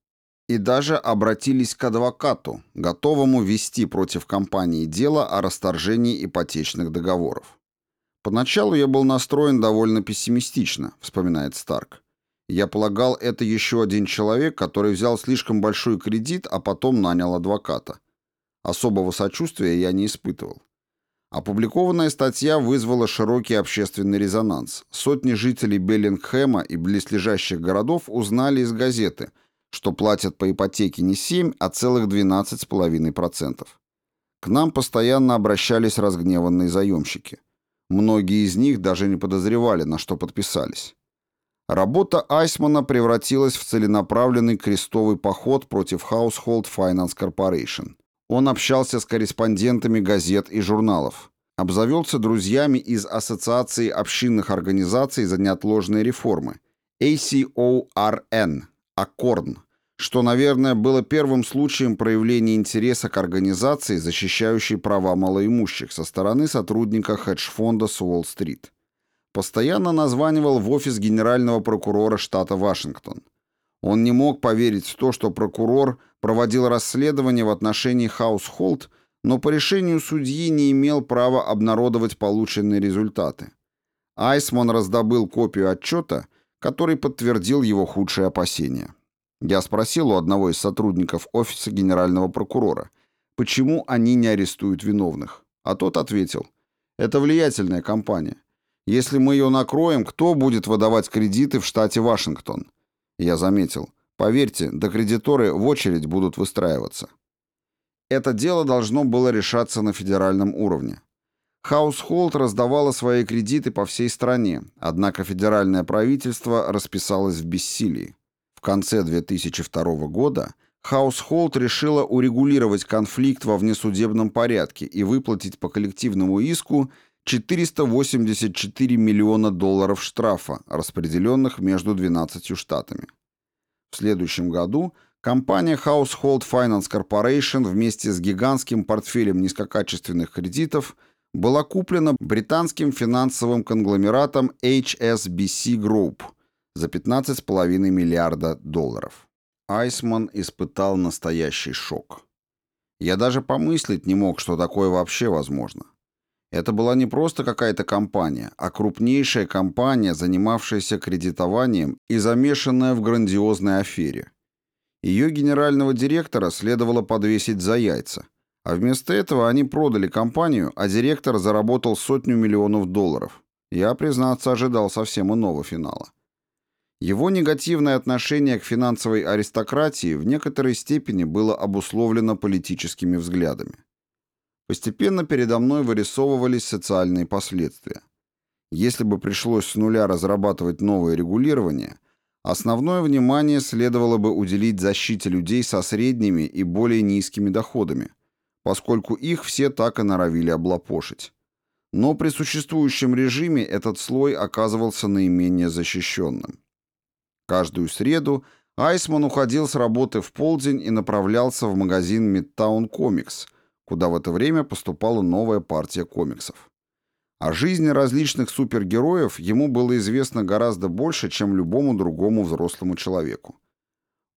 и даже обратились к адвокату, готовому вести против компании дело о расторжении ипотечных договоров. «Поначалу я был настроен довольно пессимистично», — вспоминает Старк. «Я полагал, это еще один человек, который взял слишком большой кредит, а потом нанял адвоката. Особого сочувствия я не испытывал. Опубликованная статья вызвала широкий общественный резонанс. Сотни жителей Беллингхэма и близлежащих городов узнали из газеты, что платят по ипотеке не 7, а целых 12,5%. К нам постоянно обращались разгневанные заемщики. Многие из них даже не подозревали, на что подписались. Работа Айсмана превратилась в целенаправленный крестовый поход против Household Finance Corporation – он общался с корреспондентами газет и журналов. Обзавелся друзьями из Ассоциации общинных организаций за неотложные реформы ACORN, АКОРН, что, наверное, было первым случаем проявления интереса к организации, защищающей права малоимущих со стороны сотрудника хедж-фонда с Уолл-стрит. Постоянно названивал в офис генерального прокурора штата Вашингтон. Он не мог поверить в то, что прокурор проводил расследование в отношении Хаусхолд, но по решению судьи не имел права обнародовать полученные результаты. Айсман раздобыл копию отчета, который подтвердил его худшие опасения. Я спросил у одного из сотрудников офиса генерального прокурора, почему они не арестуют виновных. А тот ответил, это влиятельная компания. Если мы ее накроем, кто будет выдавать кредиты в штате Вашингтон? Я заметил, Поверьте, до кредиторы в очередь будут выстраиваться. Это дело должно было решаться на федеральном уровне. Хаусхолд раздавала свои кредиты по всей стране, однако федеральное правительство расписалось в бессилии. В конце 2002 года Хаусхолд решила урегулировать конфликт во внесудебном порядке и выплатить по коллективному иску 484 миллиона долларов штрафа, распределенных между 12 штатами. В следующем году компания Household Finance Corporation вместе с гигантским портфелем низкокачественных кредитов была куплена британским финансовым конгломератом HSBC Group за 15,5 миллиарда долларов. Айсман испытал настоящий шок. Я даже помыслить не мог, что такое вообще возможно. Это была не просто какая-то компания, а крупнейшая компания, занимавшаяся кредитованием и замешанная в грандиозной афере. Ее генерального директора следовало подвесить за яйца, а вместо этого они продали компанию, а директор заработал сотню миллионов долларов. Я, признаться, ожидал совсем иного финала. Его негативное отношение к финансовой аристократии в некоторой степени было обусловлено политическими взглядами. Постепенно передо мной вырисовывались социальные последствия. Если бы пришлось с нуля разрабатывать новое регулирование, основное внимание следовало бы уделить защите людей со средними и более низкими доходами, поскольку их все так и норовили облапошить. Но при существующем режиме этот слой оказывался наименее защищенным. Каждую среду Айсман уходил с работы в полдень и направлялся в магазин Midtown Comics – куда в это время поступала новая партия комиксов. О жизни различных супергероев ему было известно гораздо больше, чем любому другому взрослому человеку.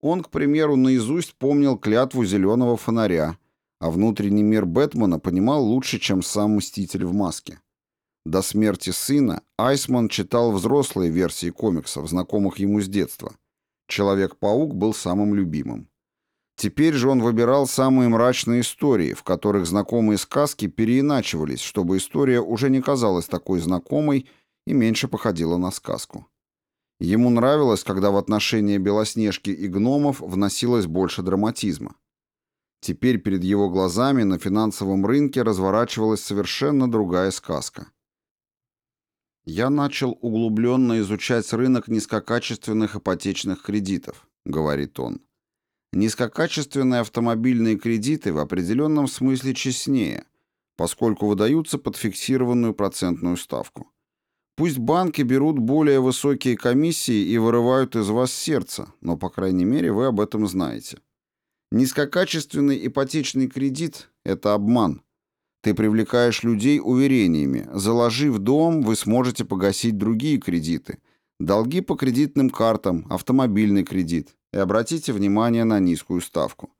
Он, к примеру, наизусть помнил клятву зеленого фонаря, а внутренний мир Бэтмена понимал лучше, чем сам Мститель в маске. До смерти сына Айсман читал взрослые версии комиксов, знакомых ему с детства. Человек-паук был самым любимым. Теперь же он выбирал самые мрачные истории, в которых знакомые сказки переиначивались, чтобы история уже не казалась такой знакомой и меньше походила на сказку. Ему нравилось, когда в отношения Белоснежки и гномов вносилось больше драматизма. Теперь перед его глазами на финансовом рынке разворачивалась совершенно другая сказка. «Я начал углубленно изучать рынок низкокачественных ипотечных кредитов», — говорит он. Низкокачественные автомобильные кредиты в определенном смысле честнее, поскольку выдаются под фиксированную процентную ставку. Пусть банки берут более высокие комиссии и вырывают из вас сердце, но, по крайней мере, вы об этом знаете. Низкокачественный ипотечный кредит – это обман. Ты привлекаешь людей уверениями. Заложив дом, вы сможете погасить другие кредиты. Долги по кредитным картам, автомобильный кредит. И обратите внимание на низкую ставку.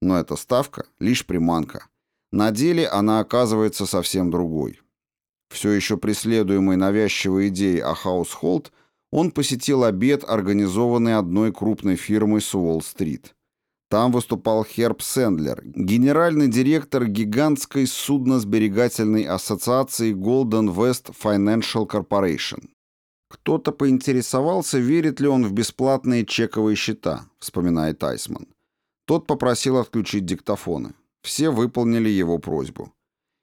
Но эта ставка – лишь приманка. На деле она оказывается совсем другой. Все еще преследуемый навязчивой идеей о Household, он посетил обед, организованный одной крупной фирмой с Уолл-стрит. Там выступал Херб Сэндлер, генеральный директор гигантской ссудо-сберегательной ассоциации Golden West Financial Corporation. Кто-то поинтересовался, верит ли он в бесплатные чековые счета, вспоминает Айсман. Тот попросил отключить диктофоны. Все выполнили его просьбу.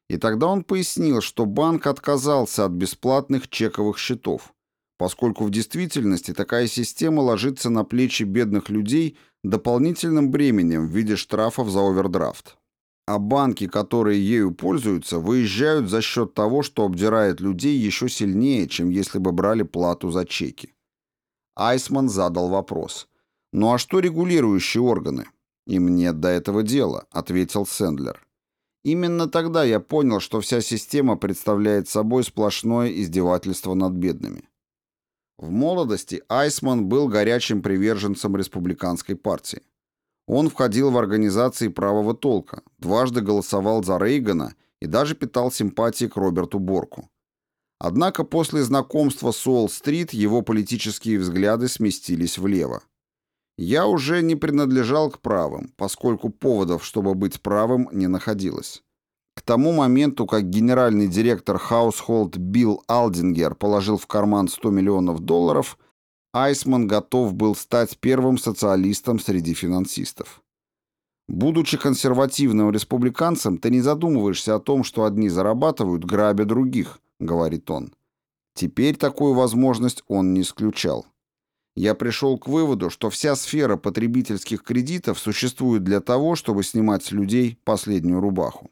И тогда он пояснил, что банк отказался от бесплатных чековых счетов, поскольку в действительности такая система ложится на плечи бедных людей дополнительным бременем в виде штрафов за овердрафт. А банки, которые ею пользуются, выезжают за счет того, что обдирает людей еще сильнее, чем если бы брали плату за чеки. Айсман задал вопрос. «Ну а что регулирующие органы?» «Им нет до этого дела», — ответил Сэндлер. Именно тогда я понял, что вся система представляет собой сплошное издевательство над бедными. В молодости Айсман был горячим приверженцем республиканской партии. Он входил в организации правого толка, дважды голосовал за Рейгана и даже питал симпатии к Роберту Борку. Однако после знакомства с Уолл-стрит его политические взгляды сместились влево. Я уже не принадлежал к правым, поскольку поводов, чтобы быть правым, не находилось. К тому моменту, как генеральный директор Household Билл Алдингер положил в карман 100 миллионов долларов, Айсман готов был стать первым социалистом среди финансистов. Будучи консервативным республиканцем, ты не задумываешься о том, что одни зарабатывают, грабя других, говорит он. Теперь такую возможность он не исключал. Я пришел к выводу, что вся сфера потребительских кредитов существует для того, чтобы снимать с людей последнюю рубаху.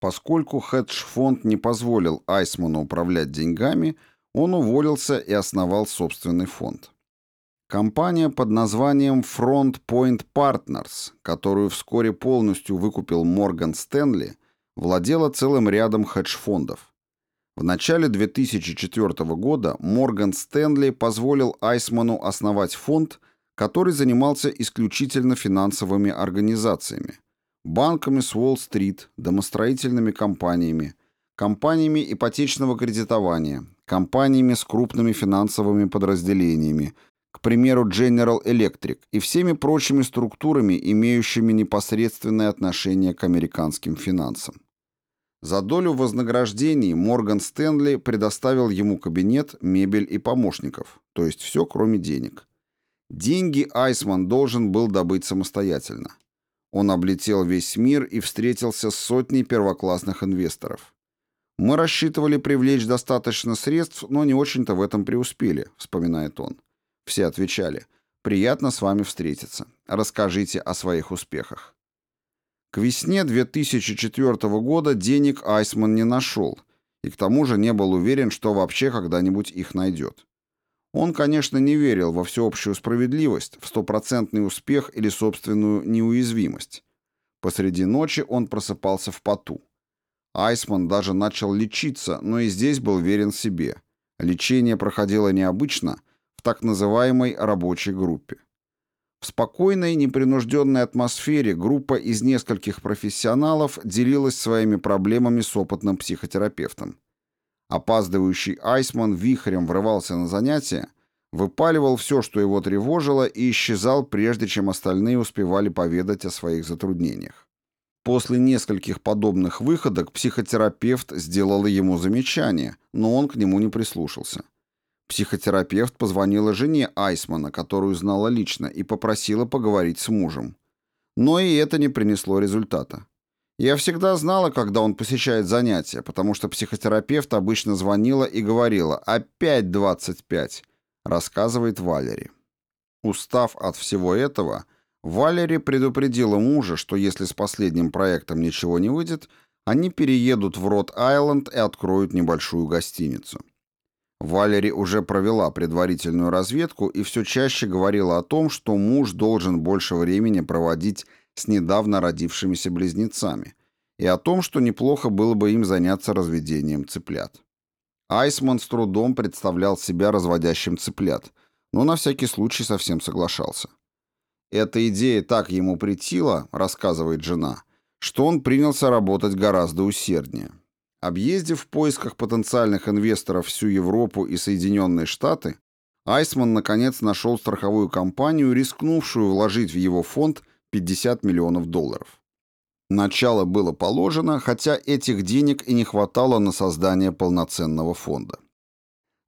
Поскольку хедж-фонд не позволил Айсману управлять деньгами, он уволился и основал собственный фонд. Компания под названием Front Point Partners, которую вскоре полностью выкупил Морган Стэнли, владела целым рядом хедж-фондов. В начале 2004 года Морган Стэнли позволил Айсману основать фонд, который занимался исключительно финансовыми организациями, банками с Уолл-стрит, домостроительными компаниями, компаниями ипотечного кредитования, компаниями с крупными финансовыми подразделениями, к примеру, General Electric, и всеми прочими структурами, имеющими непосредственное отношение к американским финансам. За долю вознаграждений Морган Стэнли предоставил ему кабинет, мебель и помощников, то есть все, кроме денег. Деньги Айсман должен был добыть самостоятельно. Он облетел весь мир и встретился с сотней первоклассных инвесторов. «Мы рассчитывали привлечь достаточно средств, но не очень-то в этом преуспели», — вспоминает он. Все отвечали. «Приятно с вами встретиться. Расскажите о своих успехах». К весне 2004 года денег Айсман не нашел, и к тому же не был уверен, что вообще когда-нибудь их найдет. Он, конечно, не верил во всеобщую справедливость, в стопроцентный успех или собственную неуязвимость. Посреди ночи он просыпался в поту. Айсман даже начал лечиться, но и здесь был верен себе. Лечение проходило необычно в так называемой рабочей группе. В спокойной, непринужденной атмосфере группа из нескольких профессионалов делилась своими проблемами с опытным психотерапевтом. Опаздывающий Айсман вихрем врывался на занятия, выпаливал все, что его тревожило, и исчезал, прежде чем остальные успевали поведать о своих затруднениях. После нескольких подобных выходок психотерапевт сделала ему замечание, но он к нему не прислушался. Психотерапевт позвонила жене Айсмана, которую знала лично, и попросила поговорить с мужем. Но и это не принесло результата. Я всегда знала, когда он посещает занятия, потому что психотерапевт обычно звонила и говорила «Опять 25», рассказывает Валери. Устав от всего этого, Валери предупредила мужа, что если с последним проектом ничего не выйдет, они переедут в Рот-Айленд и откроют небольшую гостиницу. Валери уже провела предварительную разведку и все чаще говорила о том, что муж должен больше времени проводить с недавно родившимися близнецами, и о том, что неплохо было бы им заняться разведением цыплят. Айсман с трудом представлял себя разводящим цыплят, но на всякий случай совсем соглашался. Эта идея так ему притила, рассказывает жена, что он принялся работать гораздо усерднее. Объездив в поисках потенциальных инвесторов всю Европу и Соединенные Штаты, Айсман наконец нашел страховую компанию, рискнувшую вложить в его фонд – 50 миллионов долларов. Начало было положено, хотя этих денег и не хватало на создание полноценного фонда.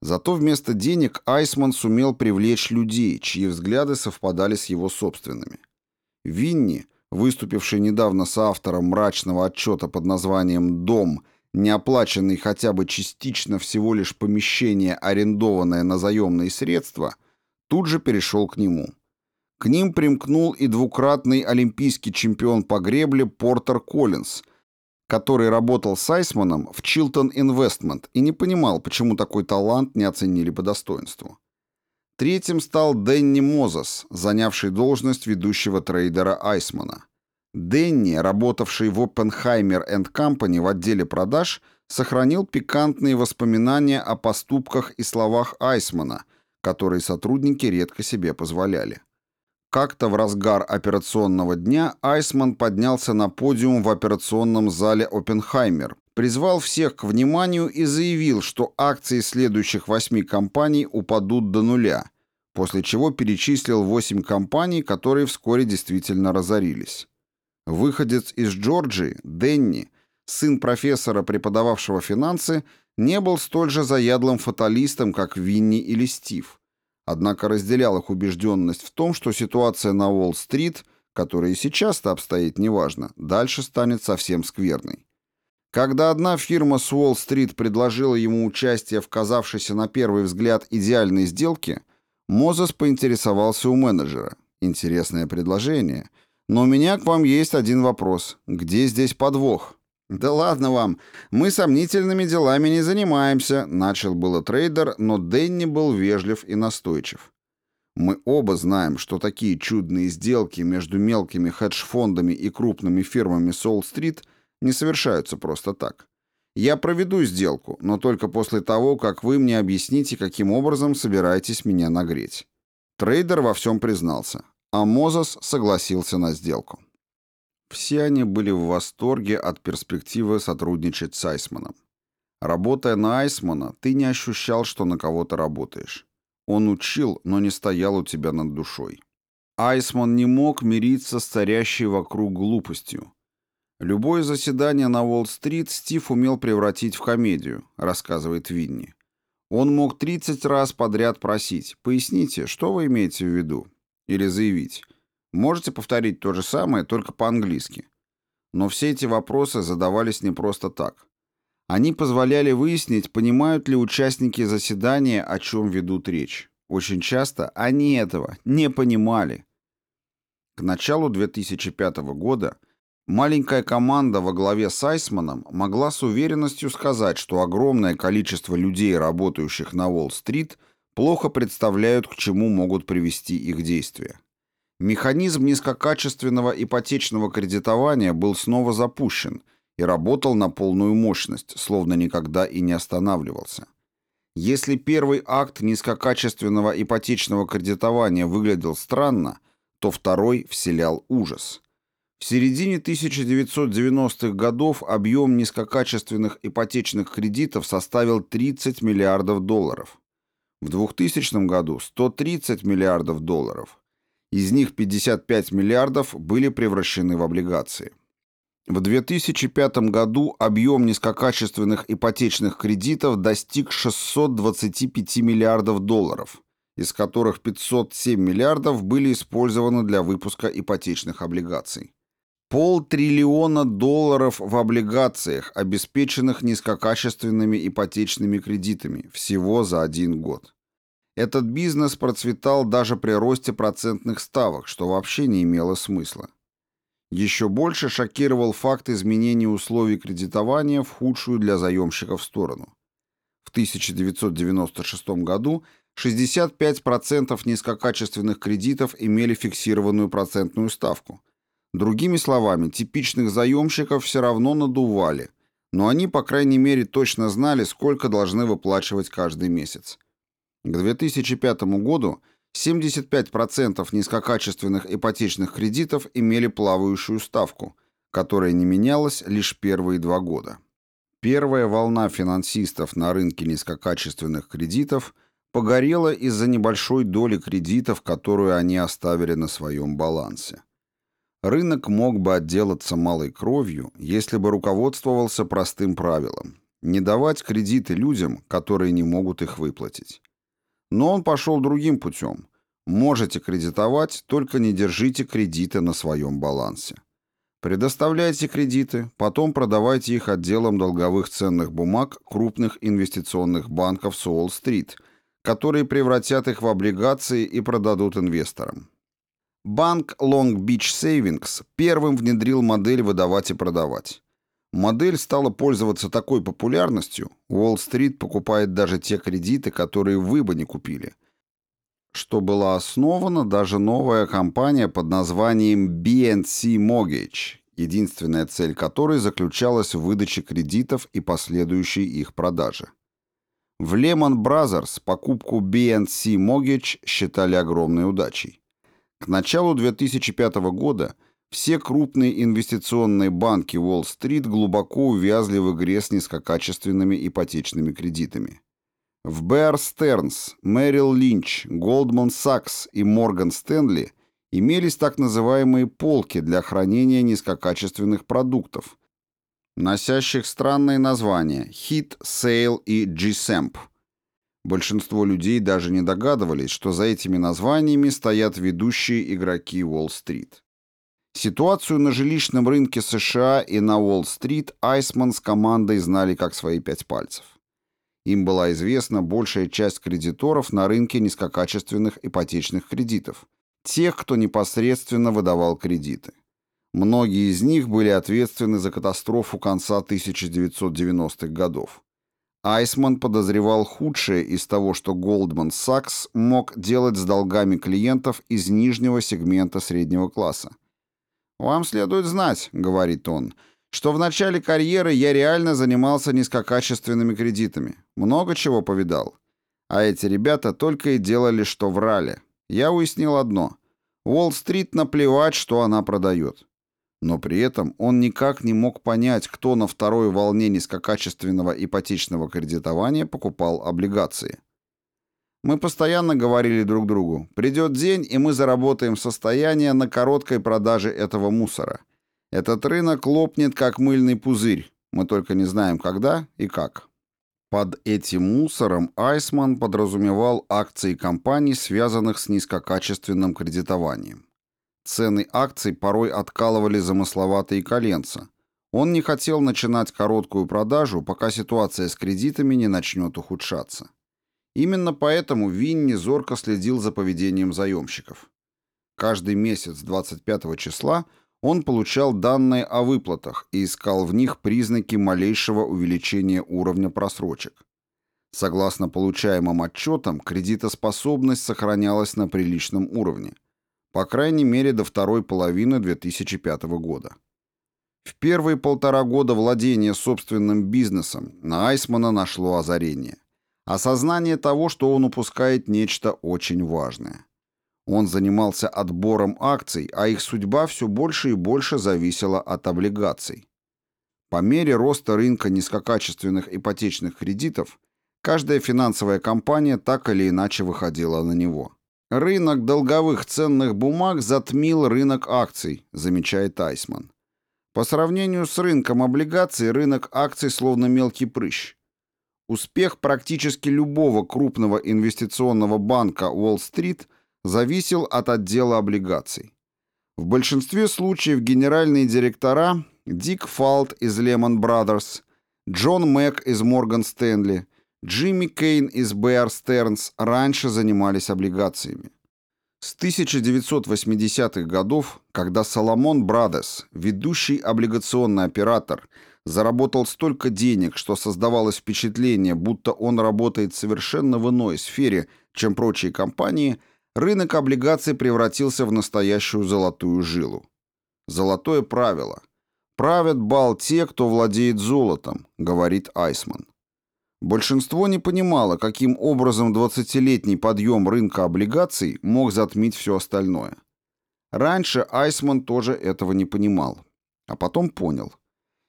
Зато вместо денег Айсман сумел привлечь людей, чьи взгляды совпадали с его собственными. Винни, выступивший недавно с автором мрачного отчета под названием «Дом», неоплаченный хотя бы частично всего лишь помещение, арендованное на заемные средства, тут же перешел к нему. К ним примкнул и двукратный олимпийский чемпион по гребле Портер Коллинз, который работал с Айсманом в Чилтон Инвестмент и не понимал, почему такой талант не оценили по достоинству. Третьим стал Дэнни Мозес, занявший должность ведущего трейдера Айсмана. Дэнни, работавший в Oppenheimer Company в отделе продаж, сохранил пикантные воспоминания о поступках и словах Айсмана, которые сотрудники редко себе позволяли. Как-то в разгар операционного дня Айсман поднялся на подиум в операционном зале Оппенхаймер, призвал всех к вниманию и заявил, что акции следующих восьми компаний упадут до нуля, после чего перечислил восемь компаний, которые вскоре действительно разорились. Выходец из Джорджии, Денни, сын профессора, преподававшего финансы, не был столь же заядлым фаталистом, как Винни или Стив однако разделял их убежденность в том, что ситуация на Уолл-стрит, которая и сейчас-то обстоит неважно, дальше станет совсем скверной. Когда одна фирма с Уолл-стрит предложила ему участие в казавшейся на первый взгляд идеальной сделке, Мозес поинтересовался у менеджера. Интересное предложение. Но у меня к вам есть один вопрос. Где здесь подвох? «Да ладно вам, мы сомнительными делами не занимаемся», — начал было трейдер, но Дэнни был вежлив и настойчив. «Мы оба знаем, что такие чудные сделки между мелкими хедж-фондами и крупными фирмами Солл-стрит не совершаются просто так. Я проведу сделку, но только после того, как вы мне объясните, каким образом собираетесь меня нагреть». Трейдер во всем признался, а Мозес согласился на сделку. Все они были в восторге от перспективы сотрудничать с Айсманом. Работая на Айсмана, ты не ощущал, что на кого-то работаешь. Он учил, но не стоял у тебя над душой. Айсман не мог мириться с царящей вокруг глупостью. Любое заседание на Уолл-стрит Стив умел превратить в комедию, рассказывает Винни. Он мог 30 раз подряд просить «Поясните, что вы имеете в виду?» или заявить Можете повторить то же самое, только по-английски. Но все эти вопросы задавались не просто так. Они позволяли выяснить, понимают ли участники заседания, о чем ведут речь. Очень часто они этого не понимали. К началу 2005 года маленькая команда во главе с Айсманом могла с уверенностью сказать, что огромное количество людей, работающих на Уолл-стрит, плохо представляют, к чему могут привести их действия. Механизм низкокачественного ипотечного кредитования был снова запущен и работал на полную мощность, словно никогда и не останавливался. Если первый акт низкокачественного ипотечного кредитования выглядел странно, то второй вселял ужас. В середине 1990-х годов объем низкокачественных ипотечных кредитов составил 30 миллиардов долларов. В 2000 году 130 миллиардов долларов. Из них 55 миллиардов были превращены в облигации. В 2005 году объем низкокачественных ипотечных кредитов достиг 625 миллиардов долларов, из которых 507 миллиардов были использованы для выпуска ипотечных облигаций. Полтриллиона долларов в облигациях, обеспеченных низкокачественными ипотечными кредитами, всего за один год. Этот бизнес процветал даже при росте процентных ставок, что вообще не имело смысла. Еще больше шокировал факт изменения условий кредитования в худшую для заемщиков сторону. В 1996 году 65% низкокачественных кредитов имели фиксированную процентную ставку – Другими словами, типичных заемщиков все равно надували, но они, по крайней мере, точно знали, сколько должны выплачивать каждый месяц. К 2005 году 75% низкокачественных ипотечных кредитов имели плавающую ставку, которая не менялась лишь первые два года. Первая волна финансистов на рынке низкокачественных кредитов погорела из-за небольшой доли кредитов, которую они оставили на своем балансе. Рынок мог бы отделаться малой кровью, если бы руководствовался простым правилом – не давать кредиты людям, которые не могут их выплатить. Но он пошел другим путем. Можете кредитовать, только не держите кредиты на своем балансе. Предоставляйте кредиты, потом продавайте их отделам долговых ценных бумаг крупных инвестиционных банков с Уолл-стрит, которые превратят их в облигации и продадут инвесторам. Банк Long Beach Savings первым внедрил модель выдавать и продавать. Модель стала пользоваться такой популярностью, Уолл-стрит покупает даже те кредиты, которые вы бы не купили, что была основана даже новая компания под названием BNC Mortgage, единственная цель которой заключалась в выдаче кредитов и последующей их продаже. В Lehman Brothers покупку BNC Mortgage считали огромной удачей. К началу 2005 года все крупные инвестиционные банки Уолл-стрит глубоко увязли в игре с низкокачественными ипотечными кредитами. В Bear Stearns, Merrill Lynch, Goldman Sachs и Morgan Stanley имелись так называемые полки для хранения низкокачественных продуктов, носящих странные названия HIT, Sale и GSAMP – Большинство людей даже не догадывались, что за этими названиями стоят ведущие игроки Уолл-стрит. Ситуацию на жилищном рынке США и на Уолл-стрит Айсман с командой знали как свои пять пальцев. Им была известна большая часть кредиторов на рынке низкокачественных ипотечных кредитов, тех, кто непосредственно выдавал кредиты. Многие из них были ответственны за катастрофу конца 1990-х годов. Айсман подозревал худшее из того, что Goldman Sachs мог делать с долгами клиентов из нижнего сегмента среднего класса. «Вам следует знать», — говорит он, — «что в начале карьеры я реально занимался низкокачественными кредитами. Много чего повидал. А эти ребята только и делали, что врали. Я уяснил одно. Уолл-стрит наплевать, что она продает. Но при этом он никак не мог понять, кто на второй волне низкокачественного ипотечного кредитования покупал облигации. Мы постоянно говорили друг другу, придет день, и мы заработаем состояние на короткой продаже этого мусора. Этот рынок лопнет, как мыльный пузырь, мы только не знаем, когда и как. Под этим мусором Айсман подразумевал акции компаний, связанных с низкокачественным кредитованием. Цены акций порой откалывали замысловатые коленца. Он не хотел начинать короткую продажу, пока ситуация с кредитами не начнет ухудшаться. Именно поэтому Винни зорко следил за поведением заемщиков. Каждый месяц 25 числа он получал данные о выплатах и искал в них признаки малейшего увеличения уровня просрочек. Согласно получаемым отчетам, кредитоспособность сохранялась на приличном уровне – по крайней мере до второй половины 2005 года. В первые полтора года владения собственным бизнесом на Айсмана нашло озарение. Осознание того, что он упускает нечто очень важное. Он занимался отбором акций, а их судьба все больше и больше зависела от облигаций. По мере роста рынка низкокачественных ипотечных кредитов Каждая финансовая компания так или иначе выходила на него. Рынок долговых ценных бумаг затмил рынок акций, замечает Айсман. По сравнению с рынком облигаций, рынок акций словно мелкий прыщ. Успех практически любого крупного инвестиционного банка Уолл-стрит зависел от отдела облигаций. В большинстве случаев генеральные директора Дик Фалт из Lehman Brothers, Джон Мэг из Морган Стэнли, Джимми Кейн из Bear Stearns раньше занимались облигациями. С 1980-х годов, когда Соломон Брадес, ведущий облигационный оператор, заработал столько денег, что создавалось впечатление, будто он работает совершенно в иной сфере, чем прочие компании, рынок облигаций превратился в настоящую золотую жилу. Золотое правило. «Правят бал те, кто владеет золотом», — говорит Айсман. Большинство не понимало, каким образом 20-летний подъем рынка облигаций мог затмить все остальное. Раньше Айсман тоже этого не понимал, а потом понял.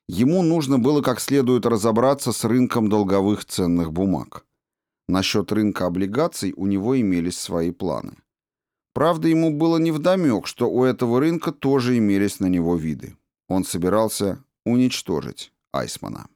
Ему нужно было как следует разобраться с рынком долговых ценных бумаг. Насчет рынка облигаций у него имелись свои планы. Правда, ему было невдомек, что у этого рынка тоже имелись на него виды. Он собирался уничтожить Айсмана.